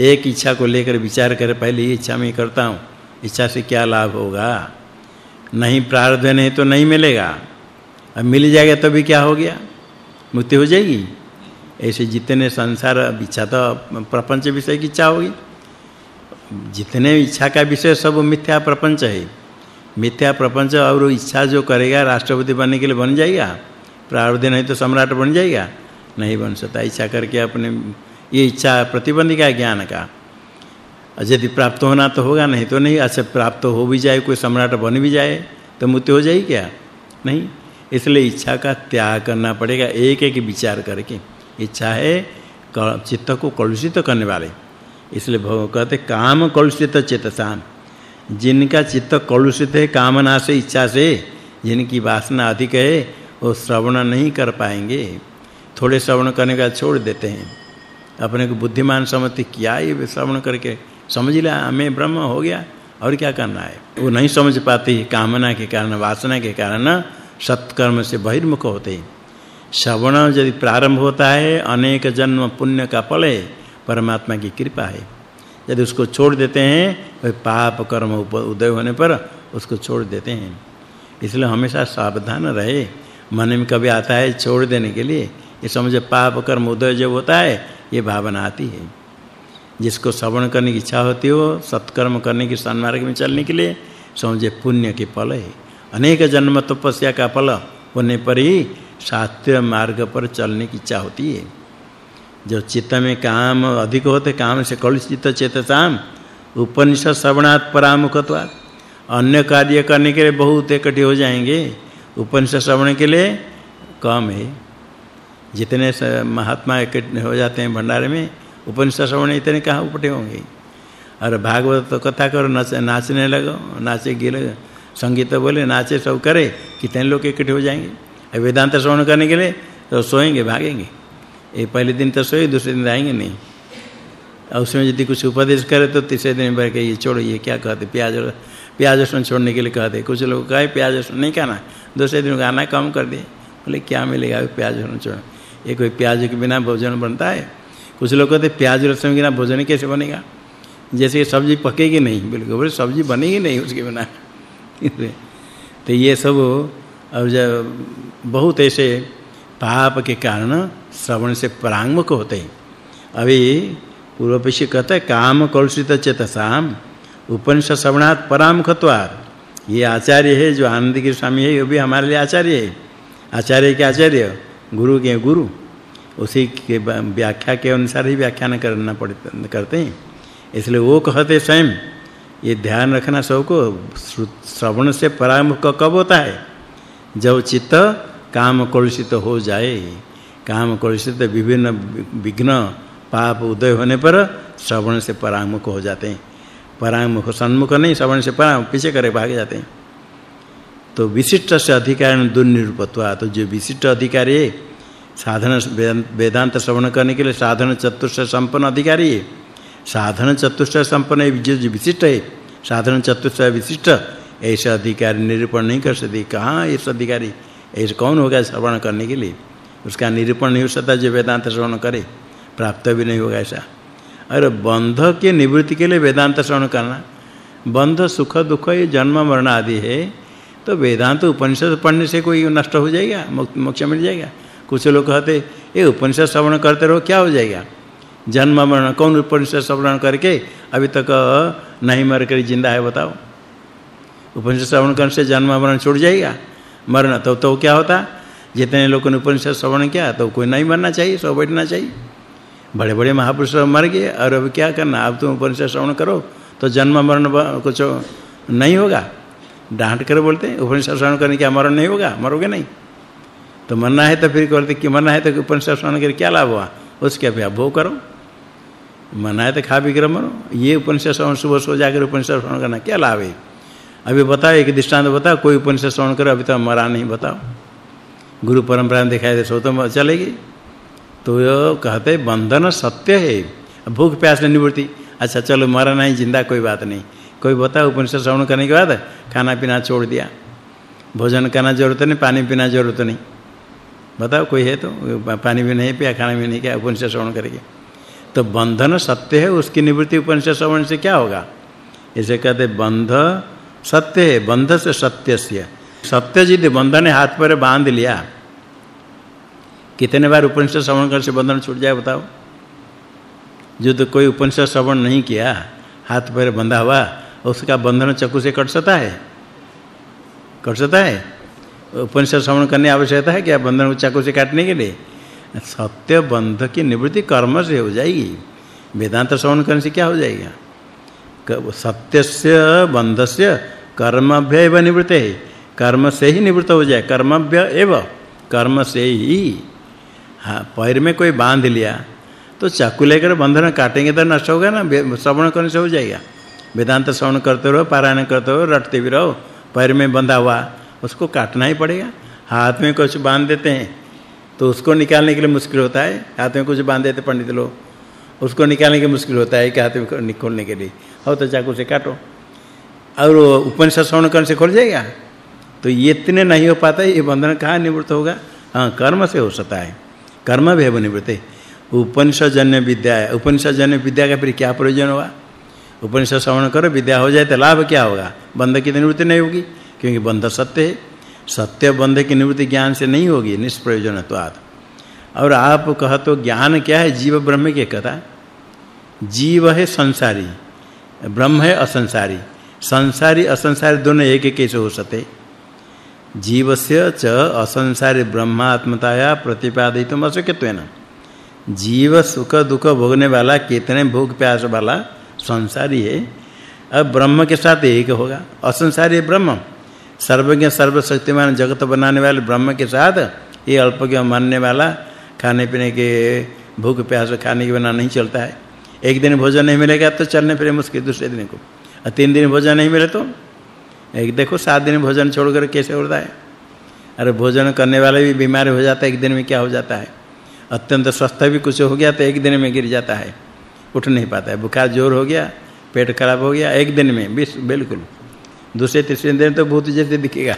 एक इच्छा को लेकर विचार करे पहले ये इच्छा मैं करता हूँ। इच्छा से क्या लाभ होगा? नहीं प्रारब्ध नहीं तो नहीं मिलेगा। अब मिल जाएगा तो भी क्या हो गया? मुक्ति हो जाएगी। ऐसे जितने संसार इच्छा तो प्रपंच विषय की इच्छा होगी। जितने इच्छा का विषय, सब मिथ्या प्रपंच है। मिथ्या प्रपंच और इच्छा जो करेगा, राष्ट्रपति बनने के लिए बन जाएगा। प्रारब्ध नहीं तो सम्राट बन जाएगा। नहीं बन सकता। इच्छा करके अपने, ये इच्छा प्रतिबंधिका ज्ञान का। यदि प्राप्त होना तो होगा, नहीं तो नहीं। अच्छा प्राप्त हो भी जाए, कोई सम्राट बन भी जाए तो मृत्यु हो जाएगी क्या? नहीं। इसलिए इच्छा का त्याग करना पड़ेगा एक एक विचार करके। इच्छा है चित्त को कलुषित करने वाले। इसलिए भगवान कहते काम कलुषित चेतसाम। जिनका चित्त कलुषित है कामना से इच्छा से, जिनकी वासना अधिक है, वो श्रवण नहीं कर पाएँगे। थोड़े श्रवण करने का छोड़ देते हैं। अपने को बुद्धिमान समझते, क्या ये श्रवण करके? समझ लिया हमें ब्रह्म हो गया, और क्या करना है? वो नहीं समझ पाते, कामना के कारण, वासना के कारण, सत्कर्म से बहिर्मुख होते श्रवण यदि प्रारंभ होता है, अनेक जन्म पुण्य का फल है परमात्मा की कृपा है। यदि उसको छोड़ देते हैं तो पाप, कर्म उदय होने पर उसको छोड़ देते हैं। इसलिए हमेशा सावधान रहे। मन में कभी आता है छोड़ देने के लिए, ये समझे पाप, कर्म, उदय जब होता है, ये भावना आती है। जिसको श्रवण करने की इच्छा होती हो, सत्कर्म करने की सन्मार्ग में चलने के लिए, समझे पुण्य के फल है। अनेक जन्म तपस्या का फल होने पर ही शास्त्रीय मार्ग पर चलने की इच्छा होती है। जो चित्त में काम अधिक होते काम से कलुषित चेतसाम उपनिषद श्रवणात् परामुखत्वात्। अन्य कार्य करने के लिए बहुत इकट्ठे हो जाएँगे। उपनिषद श्रवण के लिए कम है। जितने महात्मा इकट्ठे हो जाते हैं भंडारे में उपनिषद श्रवण इतने कहाँ उपटे होंगे? और भागवत तो कथा करो नाच, नाचने लगो नाचे गिरे संगीत बोले नाचे सब करे कितने लोग इकट्ठे हो जाएँगे? वेदांत श्रवण करने के लिए तो सोएँगे भागेंगे। ये पहले दिन तो सोए, दूसरे दिन आएँगे नहीं। और उसमें यदि कुछ उपदेश करे तो तीसरे दिन बैठ के ये छोड़ो, ये क्या कहते? प्याज प्याज लहसुन छोड़ने के लिए कहते। कुछ लोग कहे, प्याज लहसुन नहीं खाना। दूसरे दिन खाना कम कर दे। बोले, क्या मिलेगा प्याज लहसुन छोड़? ये कोई प्याज के बिना भोजन बनता है? कुछ लोग कहते, प्याज लहसुन के बिना भोजन कैसे बनेगा? जैसे सब्ज़ी पकेगी नहीं, बिल्कुल। बोले, सब्ज़ी बनेगी नहीं उसके बिना। तो ये सब अब जब बहुत ऐसे पाप के कारण श्रवण से परांगमुख होते हैं। अभी पूर्व पक्षी कहता काम कलुषित चेतसाम, उपनिषद श्रवणात् परामुखत्वात्। ये आचार्य है, जो आनंद के स्वामी है वो भी हमारे लिए आचार्य है। आचार्य के आचार्य, गुरु के गुरु। उसी के व्याख्या के अनुसार ही व्याख्यान करना पड़ते करते हैं। इसलिए वो कहते स्वयं, ये ध्यान रखना सबको श्रवण से परामुख कब होता है? जब चित्त काम कलुषित हो जाए, काम कलुषित विभिन्न विघ्न, पाप उदय होने पर श्रवण से परामुख हो जाते हैं। परामुख सन्मुख नहीं, श्रवण से परामुख, पीछे करे भाग जाते हैं। तो विशिष्ट से अधिकार दुर्निरूपत्वा तो जो विशिष्ट अधिकारी है, साधन वेदांत श्रवण करने के लिए साधन चतुष्ट संपन्न अधिकारी है। साधन चतुष्ट संपन्न जो विशिष्ट है, साधन चतुष्ट विशिष्ट, ऐसे अधिकारी निरूपण नहीं कर सकते। कहाँ ऐसे अधिकारी? ऐसे कौन होगा श्रवण करने के लिए? उसका निरूपण नहीं हो सकता जो वेदांत श्रवण करे। प्राप्त भी नहीं होगा ऐसा। अरे बंध के निवृत्ति के लिए वेदांत श्रवण करना। बंध, सुख, दुख, ये जन्म, मरण आदि है तो वेदांत उपनिषद पढ़ने से कोई नष्ट हो जाएगा मोक्ष मिल जाएगा। कुछ लोग कहते, ये उपनिषद श्रवण करते रहो, क्या हो जाएगा? जन्म, मरण, कौन उपनिषद श्रवण करके अभी तक, नहीं मर कर ज़िंदा है, बताओ। उपनिषद श्रवण करने से जन्म, मरण छूट जाएगा। मरना तो तो क्या होता? जितने लोगों ने उपनिषद श्रवण किया तो कोई नहीं मरना चाहिए, सब बैठना चाहिए। बड़े-बड़े महापुरुष मर गए, और अब क्या करना? अब तुम उपनिषद श्रवण करो तो जन्म मरण कुछ नहीं होगा। डांट कर बोलते हैं, उपनिषद श्रवण करने क्या मरण नहीं होगा, मरोगे नहीं। तो मरना है तो फिर बोलते कि मरना है तो उपनिषद श्रवण करके क्या लाभ हुआ? उसके अभी भोग करो। मरना है तो खा पी कर मरो। ये उपनिषद श्रवण सुबह सो जाकर उपनिषद श्रवण करना क्या लाभ है? अभी बताओ एक दृष्टांत बताओ कोई उपनिषद श्रवण करो, अभी तो मरा नहीं, बताओ। गुरु परंपरा में दिखाई दे सो तो चलेगी। तो यो कहते बंधन सत्य है। भूख प्यास निवृत्ति अच्छा चलो, मरा नहीं, ज़िंदा, कोई बात नहीं। कोई बताओ उपनिषद श्रवण करने के बाद खाना पीना छोड़ दिया। भोजन करना ज़रूरत नहीं, पानी पीना ज़रूरत नहीं। बताओ, कोई है तो पानी भी नहीं पिया, खाना भी नहीं किया, उपनिषद श्रवण करेंगे। तो बंधन सत्य है, उसकी निवृत्ति उपनिषद श्रवण से क्या होगा? इसे कहते बंध सत्य बंध से सत्य से सत्य जिद बंधन हाथ पर बाँध लिया। कितने बार उपनिषद श्रवण कर से बंधन छूट जाए बताओ। जो तो कोई उपनिषद श्रवण नहीं किया, हाथ पैर बंधा हुआ, उसका बंधन चक्कू से कट सकता है? कट सकता है? उपनिषद श्रवण करने आवश्यकता है क्या बंधन को चाकू से काटने के लिए? सत्य बंध की निवृत्ति कर्म से हो जाएगी। वेदांत श्रवण करने से क्या हो जाएगा? सत्यस्य बंधस्य कर्मभ्य एव निवृत्ते। कर्म से ही निवृत्त हो जाए। कर्मभ्य एव, कर्म से ही। हाँ पैर में कोई बाँध लिया तो चाकू लेकर बंधन काटेंगे तो नष्ट होगा ना? श्रवण करने से हो जाएगा। वेदांत श्रवण करते रहो, पारायण करते रहो, रटते भी रहो। पैर में बंधा हुआ, उसको काटना ही पड़ेगा। हाथ में कुछ बाँध देते हैं तो उसको निकालने के लिए मुश्किल होता है। हाथ में कुछ बाँध देते पंडित लोग, उसको निकालने के मुश्किल होता है कि हाथ में निकालने के लिए। हो तो चाकू से काटो। और उपनिषद श्रवण करने से खुल जाएगा? तो ये इतने नहीं हो पाता, ये बंधन कहाँ निवृत्त होगा? हाँ कर्म से हो सकता है। कर्म भी है निवृत्त। उपनिषद जन्य विद्या है। उपनिषद जन्य विद्या का फिर क्या प्रयोजन होगा? उपनिषद श्रवण करो, विद्या हो जाए तो लाभ क्या होगा? बंध की निवृत्ति नहीं होगी, क्योंकि बंध सत्य है। सत्य बंध की निवृत्ति ज्ञान से नहीं होगी निष्प्रयोजनत्वात् और आप कह तो ज्ञान क्या है? जीव ब्रह्म की कथा। जीव है संसारी। ब्रह्म है, असंसारी। संसारी, असंसारी दोनों एक एक कैसे हो सकते? जीवस्य च असंसारी ब्रह्मात्मताया प्रतिपादितम अशक्यत्वेन जीव सुख दुख भोगने वाला कितने भोग प्यास वाला संसारी है। अब ब्रह्म के साथ एक होगा। असंसारी ब्रह्म। सर्वज्ञ, सर्वशक्तिमान जगत बनाने वाले ब्रह्म के साथ ये अल्पज्ञ मानने वाला खाने पीने के भूख प्यास खाने के बिना नहीं चलता है। एक दिन भोजन नहीं मिलेगा तो चलने फिरे मुश्किल दूसरे दिन को। और तीन दिन भोजन नहीं मिले तो? एक देखो, सात दिन भोजन छोड़कर कैसे उड़ता है? अरे भोजन करने वाले भी बीमार हो जाता है, एक दिन में क्या हो जाता है? अत्यंत स्वस्थ भी कुछ हो गया तो एक दिन में गिर जाता है, उठ नहीं पाता है। बुखार ज़ोर हो गया, पेट खराब हो गया, एक दिन में बिल्कुल। दूसरे, तीसरे दिन तो भूत जैसे दिखेगा।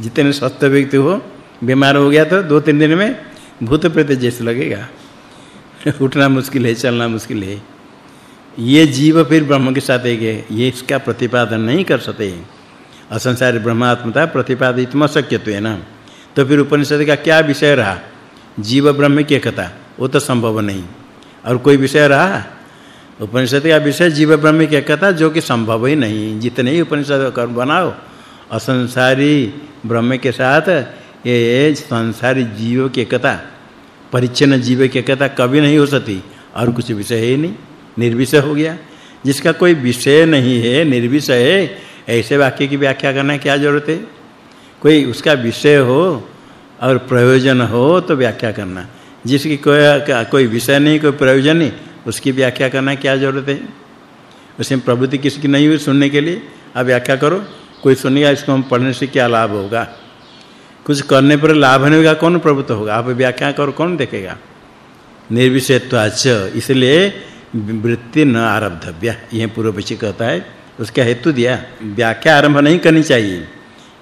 जितने स्वस्थ व्यक्ति हो, बीमार हो गया तो दो, तीन दिन में भूत प्रेत जैसे लगेगा। उठना मुश्किल है, चलना मुश्किल है। ये जीव फिर ब्रह्म के साथ एक है, ये इसका प्रतिपादन नहीं कर सकते। असंसारी ब्रह्मात्मता प्रतिपादित म है ना? तो फिर उपनिषद का क्या विषय रहा? जीव ब्रह्म की एकता, वो तो संभव नहीं। और कोई विषय रहा? उपनिषद का विषय जीव ब्रह्म की एकता, जो कि संभव ही नहीं। जितने ही उपनिषद कर बनाओ, असंसारी ब्रह्म के साथ ये संसारी जीवों की एकता परिच्छन जीव की एकता कभी नहीं हो सकती, और कुछ विषय ही नहीं। निर्विषय हो गया। जिसका कोई विषय नहीं है, निर्विषय है, ऐसे वाक्य की व्याख्या करना क्या ज़रूरत है? कोई उसका विषय हो और प्रयोजन हो तो व्याख्या करना। जिसकी कोई कोई विषय नहीं, कोई प्रयोजन नहीं, उसकी व्याख्या करना क्या ज़रूरत है? उसमें प्रवृत्ति किसकी नहीं हुई सुनने के लिए? आप व्याख्या करो। कोई सुनेगा, इसको हम पढ़ने से क्या लाभ होगा? कुछ करने पर लाभ नहीं होगा, कौन प्रवृत्त होगा? आप व्याख्या करो, कौन देखेगा? निर्विषयत्वाच इसलिए वृत्ति न आरब्धव्य। यह पूर्व पक्षी कहता है, उसका हेतु दिया। व्याख्या आरंभ नहीं करनी चाहिए।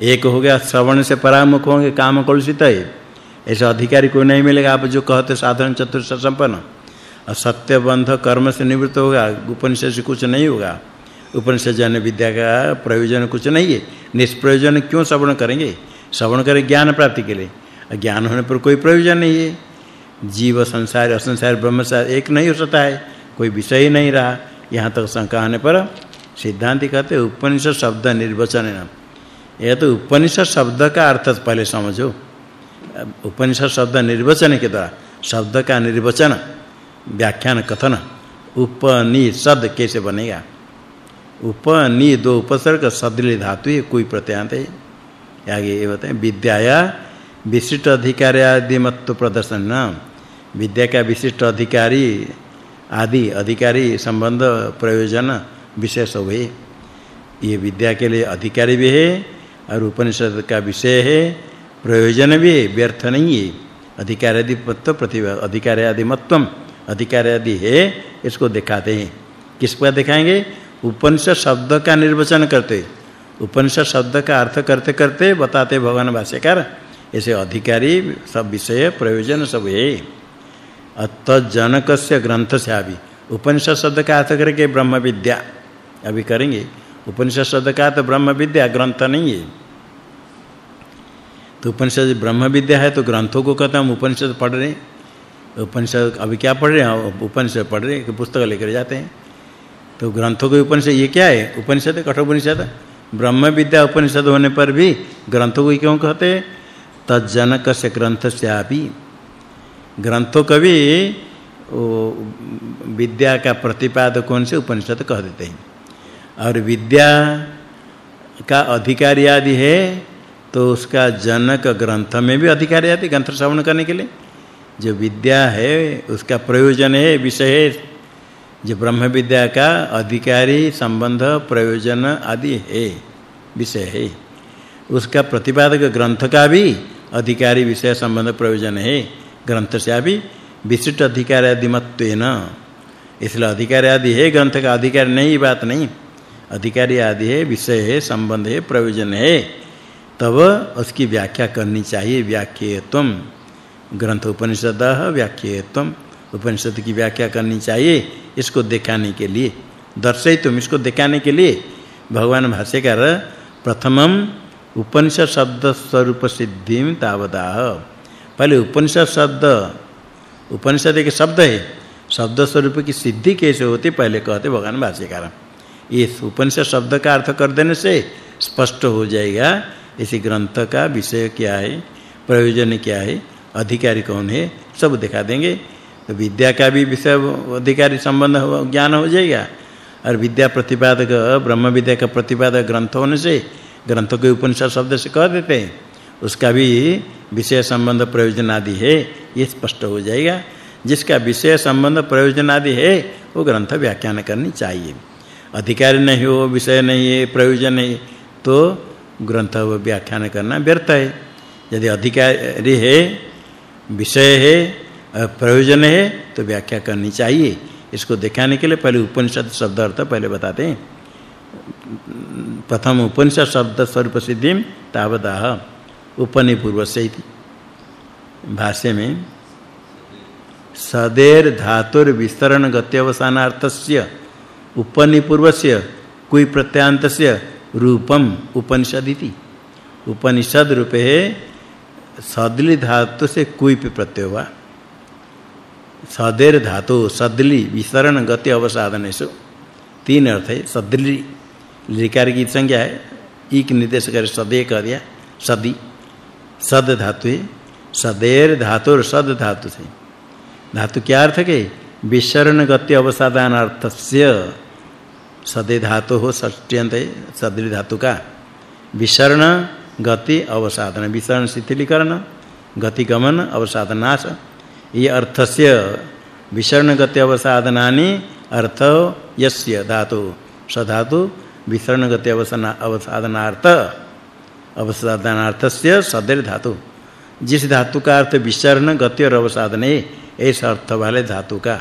एक हो गया, श्रवण से परामुख होंगे, काम कलुषित है। ऐसा अधिकारी को नहीं मिलेगा, आप जो कहते साधारण चतुर्थ संपन्न। और सत्य बंध कर्म से निवृत्त होगा, उपनिषद से कुछ नहीं होगा। उपनिषद जन विद्या का प्रयोजन कुछ नहीं है। निष्प्रयोजन क्यों श्रवण करेंगे? श्रवण करें ज्ञान प्राप्ति के लिए। ज्ञान होने पर कोई प्रयोजन नहीं है। जीव, संसार, असंसार ब्रह्म एक नहीं हो सकता है। कोई विषय ही नहीं रहा। यहाँ तक शंका आने पर सिद्धांत कहते उपनिषद शब्द निर्वचन यह तो उपनिषद शब्द का अर्थ पहले समझो। उपनिषद शब्द निर्वचन के द्वारा, शब्द का निर्वचन, व्याख्यान, कथन, उपनिषद कैसे बनेगा? उपनि दो उपसर्ग, सदली धातु है, कोई प्रत्यांत है। आगे ये बताएँ, विद्याया विशिष्ट अधिकारी आदि मत्व प्रदर्शन विद्या का विशिष्ट अधिकारी आदि अधिकारी संबंध प्रयोजन विषय सब है ये विद्या के लिए अधिकारी भी है और उपनिषद का विषय है। प्रयोजन भी व्यर्थ नहीं है। अधिकार आदि मत्व प्रतिभा अधिकार आदि मत्वम अधिकार आदि है, इसको दिखाते हैं। किस पर दिखाएँगे? उपनिषद शब्द का निर्वचन करते। उपनिषद शब्द का अर्थ करते करते बताते भगवान भाष्यकार, ऐसे अधिकारी सब विषय, प्रयोजन सब है। अत जनकस्य ग्रंथ से अभी। उपनिषद शब्द का अर्थ करके ब्रह्म विद्या अभी करेंगे। उपनिषद शब्द का तो ब्रह्म विद्या ग्रंथ नहीं है। तो उपनिषद ब्रह्म विद्या है तो ग्रंथों को कहते हम उपनिषद पढ़ रहे हैं। उपनिषद अभी क्या पढ़ रहे हैं? उपनिषद पढ़ रहे हैं पुस्तक लेकर जाते हैं। तो ग्रंथों के उपनिषद, ये क्या है? उपनिषद कठोपनिषद ब्रह्म विद्या उपनिषद होने पर भी ग्रंथों को क्यों कहते हैं? तज्जनक से ग्रंथ से आपी ग्रंथों का भी विद्या का प्रतिपादक कौन से उपनिषद कह देते हैं। और विद्या का अधिकारी आदि है तो उसका जनक ग्रंथ में भी अधिकारी आदि, ग्रंथ श्रवण करने के लिए। जो विद्या है, उसका प्रयोजन है, विषय है। जो ब्रह्म विद्या का अधिकारी, संबंध, प्रयोजन आदि है, विषय है। उसका प्रतिपादक ग्रंथ का भी अधिकारी, विषय संबंध, प्रयोजन है। ग्रंथ से अभी विशिष्ट अधिकार आदि इसलिए अधिकार आदि है, ग्रंथ का अधिकार नहीं, बात नहीं। अधिकारी आदि है, विषय है, संबंध है, प्रयोजन है। तब उसकी व्याख्या करनी चाहिए व्याख्येयत्वम ग्रंथ उपनिषद व्याख्येयत्वम उपनिषद की व्याख्या करनी चाहिए इसको दिखाने के लिए। दर्शय तुम इसको दिखाने के लिए। भगवान भाष्यकार प्रथमम उपनिषद शब्द स्वरूप सिद्धिम तावदाह। पहले उपनिषद शब्द, उपनिषद एक शब्द है शब्द स्वरूप की सिद्धि कैसे होती पहले कहते भगवान भाष्यकार। इस उपनिषद शब्द का अर्थ कर देने से स्पष्ट हो जाएगा, इसी ग्रंथ का विषय क्या है, प्रयोजन क्या है, अधिकारी कौन है, सब दिखा देंगे। तो विद्या का भी विषय अधिकारी संबंध ज्ञान हो जाएगा। और विद्या प्रतिपादक, ब्रह्म विद्या का प्रतिपादक ग्रंथ होने से ग्रंथ के उपनिषद शब्द से कह देते हैं। उसका भी विषय संबंध प्रयोजन आदि है, ये स्पष्ट हो जाएगा। जिसका विषय संबंध प्रयोजन आदि है, वो ग्रंथ व्याख्यान करनी चाहिए। अधिकारी नहीं हो, विषय नहीं है, प्रयोजन नहीं तो ग्रंथ व्याख्यान करना व्यर्थ है। यदि अधिकारी है, विषय है प्रयोजन है तो व्याख्या करनी चाहिए। इसको दिखाने के लिए पहले उपनिषद शब्द अर्थ पहले बताते हैं। प्रथम उपनिषद शब्द स्वरूप सिद्धिम तावदाह। उपनि पूर्वस्य इति भाष्य में, सदेर धातुर विस्तरण गत्यवसानार्थस्य उपनि पूर्वस्य कोई प्रत्यांतस्य रूपम उपनिषदिति। उपनिषद रूपे सदली धातु से कोई प्रत्यय हुआ। सदेर धातु, सदली विसरण गति अवसाधनेषु तीन अर्थ है, सदली। लिकार की संज्ञा है, एक निर्देश कर सदे कह दिया, सदी। सद धातु है, सदेर धातु सद धातु से। धातु क्या अर्थ के विसरण गति अवसाधन अर्थस्य सदे धातु हो षष्ट्यंत है धातु का। विसरण, गति अवसाधन विसरण शिथिलीकरण, गति गमन अवसाधनाश ये अर्थस्य विसरण गति अवसाधनानि अर्थ यस्य धातु, सधातु विसरण गति अवसाधन अवसाधनार्थ से सदैर धातु। जिस धातु का अर्थ विसरण गति और अवसाधन है, ऐसा अर्थ वाले धातु का।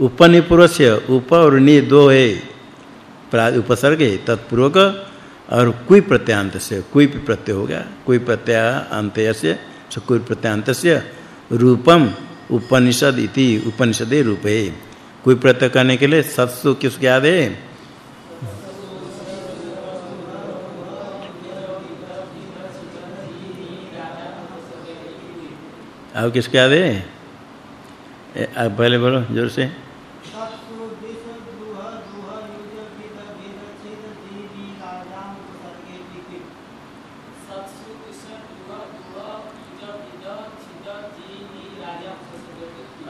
उपनिपुरस्य उप और नि दो है उपसर्ग है, तत्पूर्वक और कोई प्रत्यांत से कोई भी प्रत्यय होगा। कोई प्रत्यय अंत से कोई प्रत्यांत से रूपम उपनिषद इति, उपनिषदे रूपे कोई प्रत्यय करने के लिए सत्सु किसके याद अब किसके है अब पहले बोलो, ज़ोर से।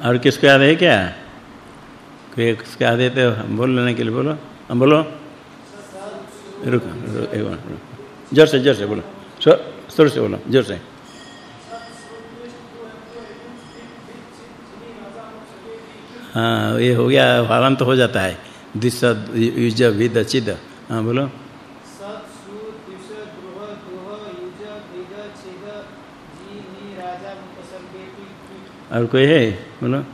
और किसको याद है क्या? कोई किसको याद है तो बोलने के लिए बोलो। हम बोलो। रुक मिनट ज़ोर से ज़ोर से बोलो। ज़ोर से बोलो, ज़ोर से। हाँ ये हो गया हरण तो हो जाता है। दिश, युज विद चिद। हाँ बोलो। और कोई है? बोलो।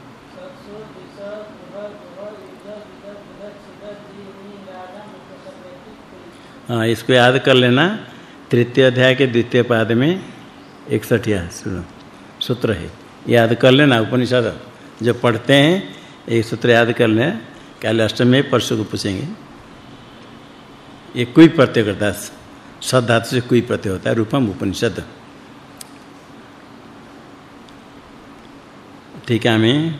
हाँ इसको याद कर लेना। तृतीय अध्याय के द्वितीय पाद में इकसठिया सूत्र है। याद कर लेना, उपनिषद। जब पढ़ते हैं एक सूत्र याद कर लें, कल अष्टमी में परसों को पूछेंगे। ये कोई प्रत्यय करता है सद धातु से कोई प्रत्यय होता है, रूपम उपनिषद। टीका में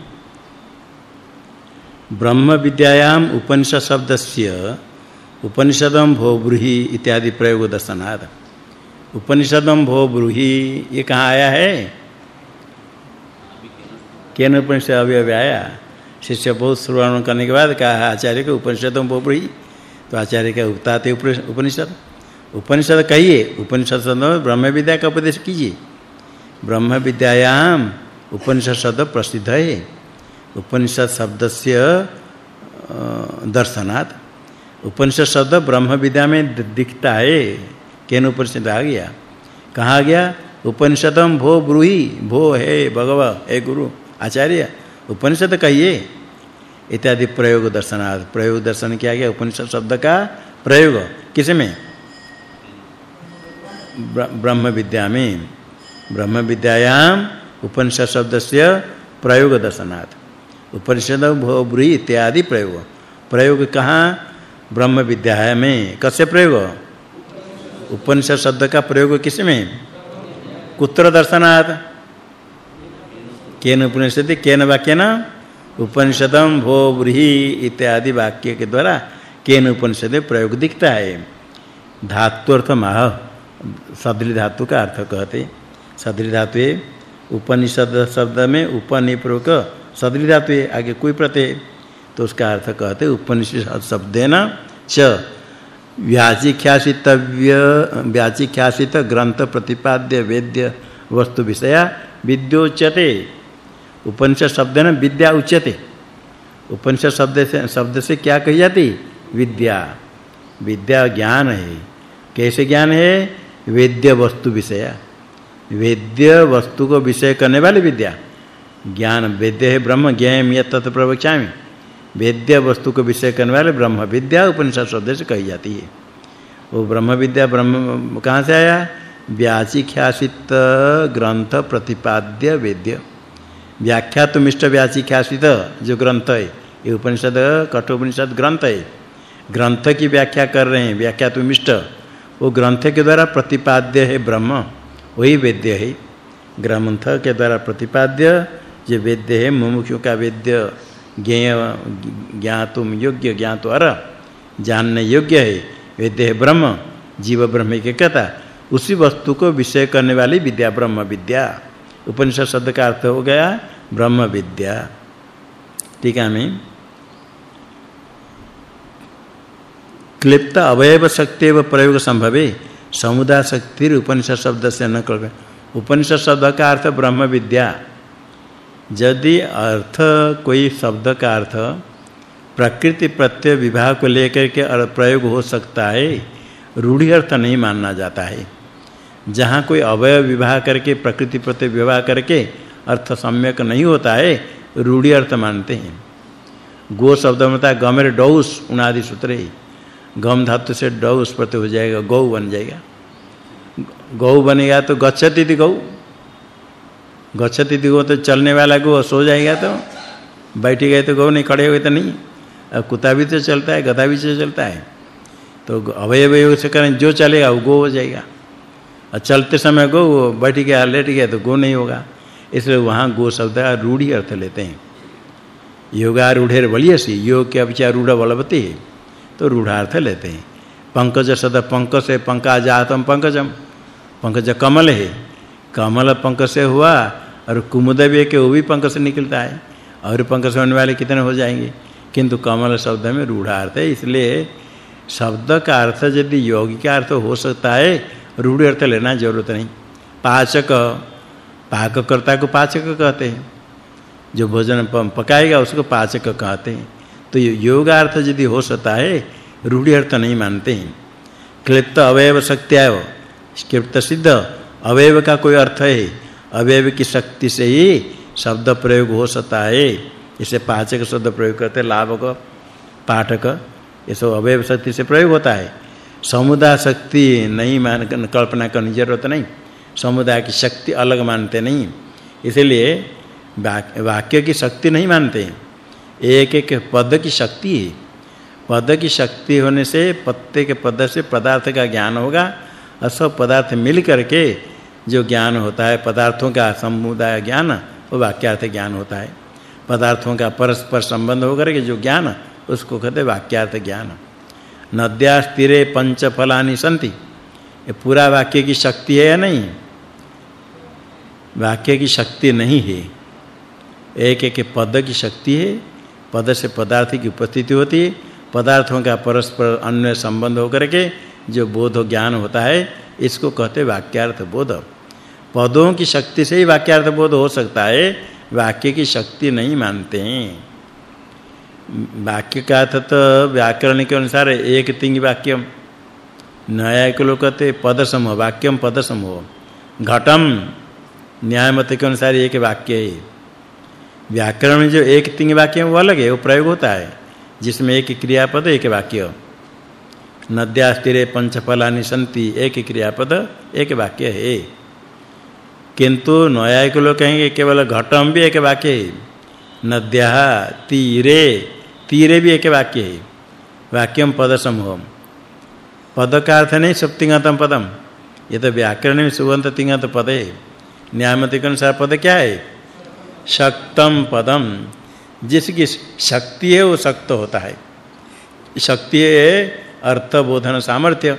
ब्रह्म विद्यायाम उपनिषद शब्दस्य, उपनिषदम भो ब्रूहि इत्यादि प्रयोग दर्शनाद उपनिषदम भो ब्रूहि, ये कहाँ आया है? केन उपनिषद अवयव आया? शिष्य बहुत श्रवण करने के बाद कहा, आचार्य के उपनिषदम भो ब्रूहि तो आचार्य का उपताते उपनिषद। उपनिषद कहिए, उपनिषद शब्द ब्रह्म विद्या का उपदेश कीजिए। ब्रह्म विद्यायाम उपनिषद शब्द प्रसिद्ध है। उपनिषद शब्दस्य दर्शनात्। उपनिषद शब्द ब्रह्म विद्या में दिखता है। केन उपनिषद आ गया? कहा गया? उपनिषदम भो ब्रूहि, भो हे भगव, हे गुरु, आचार्य। उपनिषद कहिए। इत्यादि प्रयोग दर्शनार्थ। प्रयोग दर्शन किया गया, उपनिषद शब्द का प्रयोग। किसमें? ब्रह्म विद्या में। ब्रह्म विद्यायाम उपनिषद शब्दस्य प्रयोग दर्शनार्थ। उपनिषद भो ब्रूहि इत्यादि प्रयोग। प्रयोग कहाँ? ब्रह्म विद्या में। कैसे प्रयोग? उपनिषद शब्द का प्रयोग किसमें? कुत्र दर्शनात् केन उपनिषद, केन वाक्यन? उपनिषदम भो ब्रीहि इत्यादि वाक्य के द्वारा केन उपनिषद प्रयोग दिखता है। धातु अर्थ माह सदृ धातु का अर्थ कहते। सदृ धातु उपनिषद शब्द में उपनिपूर्वक सदृ धातु आगे कोई प्रत्यय। तो उसका अर्थ कहते उपनिषद शब्देन च। व्याचिख्यासितव्य, व्याचिख्यासित ग्रंथ प्रतिपाद्य वेद्य वस्तु विषया विद्योच्यते। उपनिषद शब्देन विद्या उच्यते। उपनिषद शब्द से शब्द से क्या कही जाती? विद्या। विद्या ज्ञान है। कैसे ज्ञान है? वेद्य वस्तु विषय। वेद्य वस्तु को विषय करने वाली विद्या। ज्ञान वेद्य है ब्रह्म, ज्ञेयम यत् तत् प्रवक्ष्यामि। वेद्य वस्तु को विषय करने वाले ब्रह्म विद्या उपनिषद शब्द से कही जाती है। वो ब्रह्म विद्या ब्रह्म कहाँ से आया? व्याचिख्यासित ग्रंथ प्रतिपाद्य वेद्य। व्याख्या तो मिष्ट व्याचिख्यासित जो ग्रंथ है ये उपनिषद, कठोपनिषद ग्रंथ है ग्रंथ की व्याख्या कर रहे हैं व्याख्या तो मिष्ट। वो ग्रंथ के द्वारा प्रतिपाद्य है ब्रह्म, वही वेद्य है। ग्रंथ के द्वारा प्रतिपाद्य जो वेद्य है, मुमुक्षु का वेद्य। ज्ञेय ज्ञातुम योग्य, ज्ञातो अर। जानने योग्य है, वेद्य है ब्रह्म, जीव ब्रह्म की कथा। उसी वस्तु को विषय करने वाली विद्या, ब्रह्म विद्या। उपनिषद शब्द का अर्थ हो गया ब्रह्म विद्या। टीका में क्लिप्त अवयव शक्ति एवं प्रयोग संभवे, समुदाय शक्ति उपनिषद शब्द से न कर उपनिषद शब्द का अर्थ ब्रह्म विद्या। यदि अर्थ कोई शब्द का अर्थ प्रकृति प्रत्यय विभाग को लेकर के प्रयोग हो सकता है, रूढ़ी अर्थ नहीं मानना जाता है। जहाँ कोई अवयव विवाह करके, प्रकृति प्रत्यय विवाह करके अर्थ सम्यक नहीं होता है, रूढ़ी अर्थ मानते हैं। गो शब्द में है गमेर डौस उनादि सूत्र है। गम धातु से डौस प्रत्यय हो जाएगा, गौ बन जाएगा। गौ बनेगा तो गच्छति इति गौ। गच्छति गो तो चलने वाला गो, सो जाएगा तो। बैठ गए तो गौ नहीं, खड़े हुए तो नहीं। कुत्ता भी तो चलता है, गधा भी तो चलता है। तो अवयव से करें, जो चलेगा वो गो हो जाएगा। और चलते समय गो बैठ गया, लेट गया तो गो नहीं होगा। इसलिए वहाँ गो शब्द का रूढ़ी अर्थ लेते हैं। योगारूढ़ेर बलियसी योग के अभिचा रूढ़ बलवती तो रूढ़ार्थ लेते हैं। पंकज सद पंकज से पंका जातम पंकजम। पंकज कमल है, कमल पंकज से हुआ, और कुमुद भी के वो भी पंकज से निकलता है। और पंकज होने वाले कितने हो जाएँगे? किंतु कमल शब्द में रूढ़ार्थ है, इसलिए शब्द का अर्थ यदि योगी का अर्थ हो सकता है रूढ़ अर्थ लेना ज़रूरत नहीं। पाचक, पाककर्ता को पाचक कहते हैं। जो भोजन पकाएगा उसको पाचक कहते हैं। तो योग अर्थ यदि हो सकता है, रूढ़ अर्थ नहीं मानते हैं। क्लिप्त अवयव शक्त्याव क्लिप्त सिद्ध अवयव का कोई अर्थ है। अवयव की शक्ति से ही शब्द प्रयोग हो सकता है। इसे पाचक शब्द प्रयोग करते लाभक, पाठक, ये सब अवयव शक्ति से प्रयोग होता है। समुदाय शक्ति नहीं मान कल्पना करनी ज़रूरत नहीं। समुदाय की शक्ति अलग मानते नहीं। इसलिए वाक्य की शक्ति नहीं मानते। एक एक पद की शक्ति। पद की शक्ति होने से पत्ते के पद से पदार्थ का ज्ञान होगा। और सब पदार्थ मिल करके जो ज्ञान होता है, पदार्थों का समुदाय ज्ञान, वो वाक्यार्थ ज्ञान होता है। पदार्थों का परस्पर संबंध होकर के जो ज्ञान, उसको कहते वाक्यार्थ ज्ञान। नद्या स्थिरे पंच फलानि सन्ति। ये पूरा वाक्य की शक्ति है या नहीं? वाक्य की शक्ति नहीं है। एक एक पद की शक्ति है। पद से पदार्थ की उपस्थिति होती है। पदार्थों का परस्पर अन्य संबंध होकर के जो बोध ज्ञान होता है, इसको कहते वाक्यार्थ बोध। पदों की शक्ति से ही वाक्यार्थ बोध हो सकता है। वाक्य की शक्ति नहीं मानते हैं। वाक्य का अर्थ तो व्याकरण के अनुसार एक तिंग वाक्यम न्याय के लोग कहते पद समूह वाक्यम पद समूह घटम न्याय मत के अनुसार एक वाक्य है व्याकरण में जो एक तिंग वाक्य वो अलग है, वो प्रयोग होता है, जिसमें एक क्रियापद, एक वाक्य। नद्या स्थिरे पंचफलानि सन्ति एक क्रियापद, एक वाक्य है। किंतु न्यायिक लोग कहेंगे, केवल घटम भी एक वाक्य है। नद्या तीरे तीरे भी एक वाक्य है। वाक्यम पद समूह पद का अर्थ नहीं सप्तिगतम पदम। ये तो व्याकरण में सुगंध तिंगत पद। है न्यायमति के अनुसार पद क्या है? शक्तम पदम। जिसकी शक्ति है, वो शक्त होता है। शक्ति है अर्थ, बोधन, सामर्थ्य।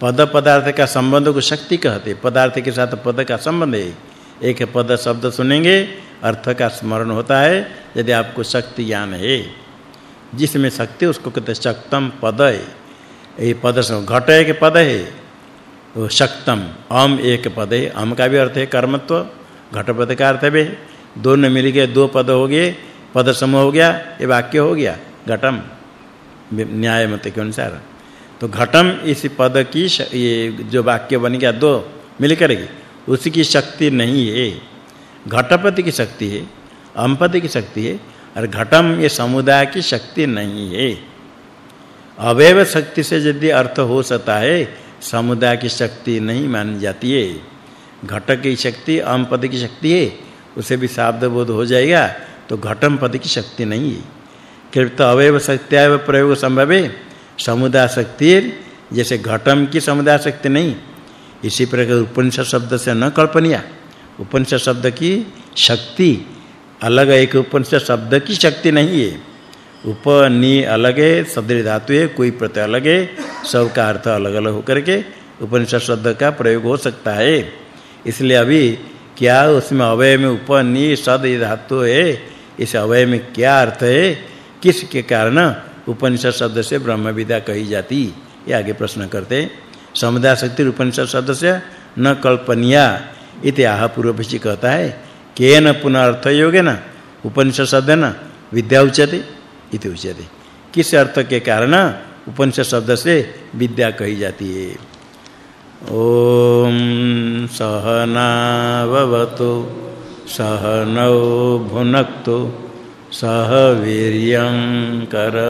पद, पदार्थ का संबंध को शक्ति कहते पदार्थ के साथ पद का संबंध है। एक पद, शब्द सुनेंगे अर्थ का स्मरण होता है, यदि आपको शक्ति ज्ञान है। जिसमें शक्ति, उसको कहते शक्तम पद है। ये पद से घट एक पद है, वो शक्तम, अम एक पद है। अम का भी अर्थ है कर्मत्व, घट पद का अर्थ है दोनों मिल गए दो पद हो गए, पद समूह हो गया, ये वाक्य हो गया, घटम, न्याय मत के अनुसार। तो घटम इस पद की ये जो वाक्य बन गया दो मिल करेगी उसकी शक्ति नहीं है। घटपति की शक्ति है, अमपति की शक्ति है, और घटम ये समुदाय की शक्ति नहीं है। अवयव शक्ति से यदि अर्थ हो सकता है, समुदाय की शक्ति नहीं मानी जाती है। घट की शक्ति अमपद की शक्ति है, उसे भी शब्द बोध हो जाएगा तो घटम पद की शक्ति नहीं है। कृत अवयव शक्त्याव प्रयोग संभव है, समुदाय शक्ति जैसे घटम की समुदाय शक्ति नहीं। इसी प्रकार उपनिषद शब्द से न कल्पनीय। उपनिषद शब्द की शक्ति अलग एक उपनिषद शब्द की शक्ति नहीं है। उपनि अलग है, सदृ धातु है, कोई प्रत्यय अलग है सब का अर्थ अलग-अलग होकर के उपनिषद शब्द का प्रयोग हो सकता है। इसलिए अभी क्या उसमें अवय में उपनि सद धातु है, इस अवय में क्या अर्थ है, किस के कारण उपनिषद शब्द से ब्रह्म विद्या कही जाती, ये आगे प्रश्न करते समुदाय शक्ति उपनिषद शब्द से न कल्पनीय इति आह पूर्वपक्षी कहता है, केन पुनः अर्थ योगेन उपनिषद शब्द न विद्या उच्यते, इति उच्यते। किस अर्थ के कारण उपनिषद शब्द से विद्या कही जाती है? ओम सहनाववतु सहनौ भुनक्तु, सह वीर्यं कर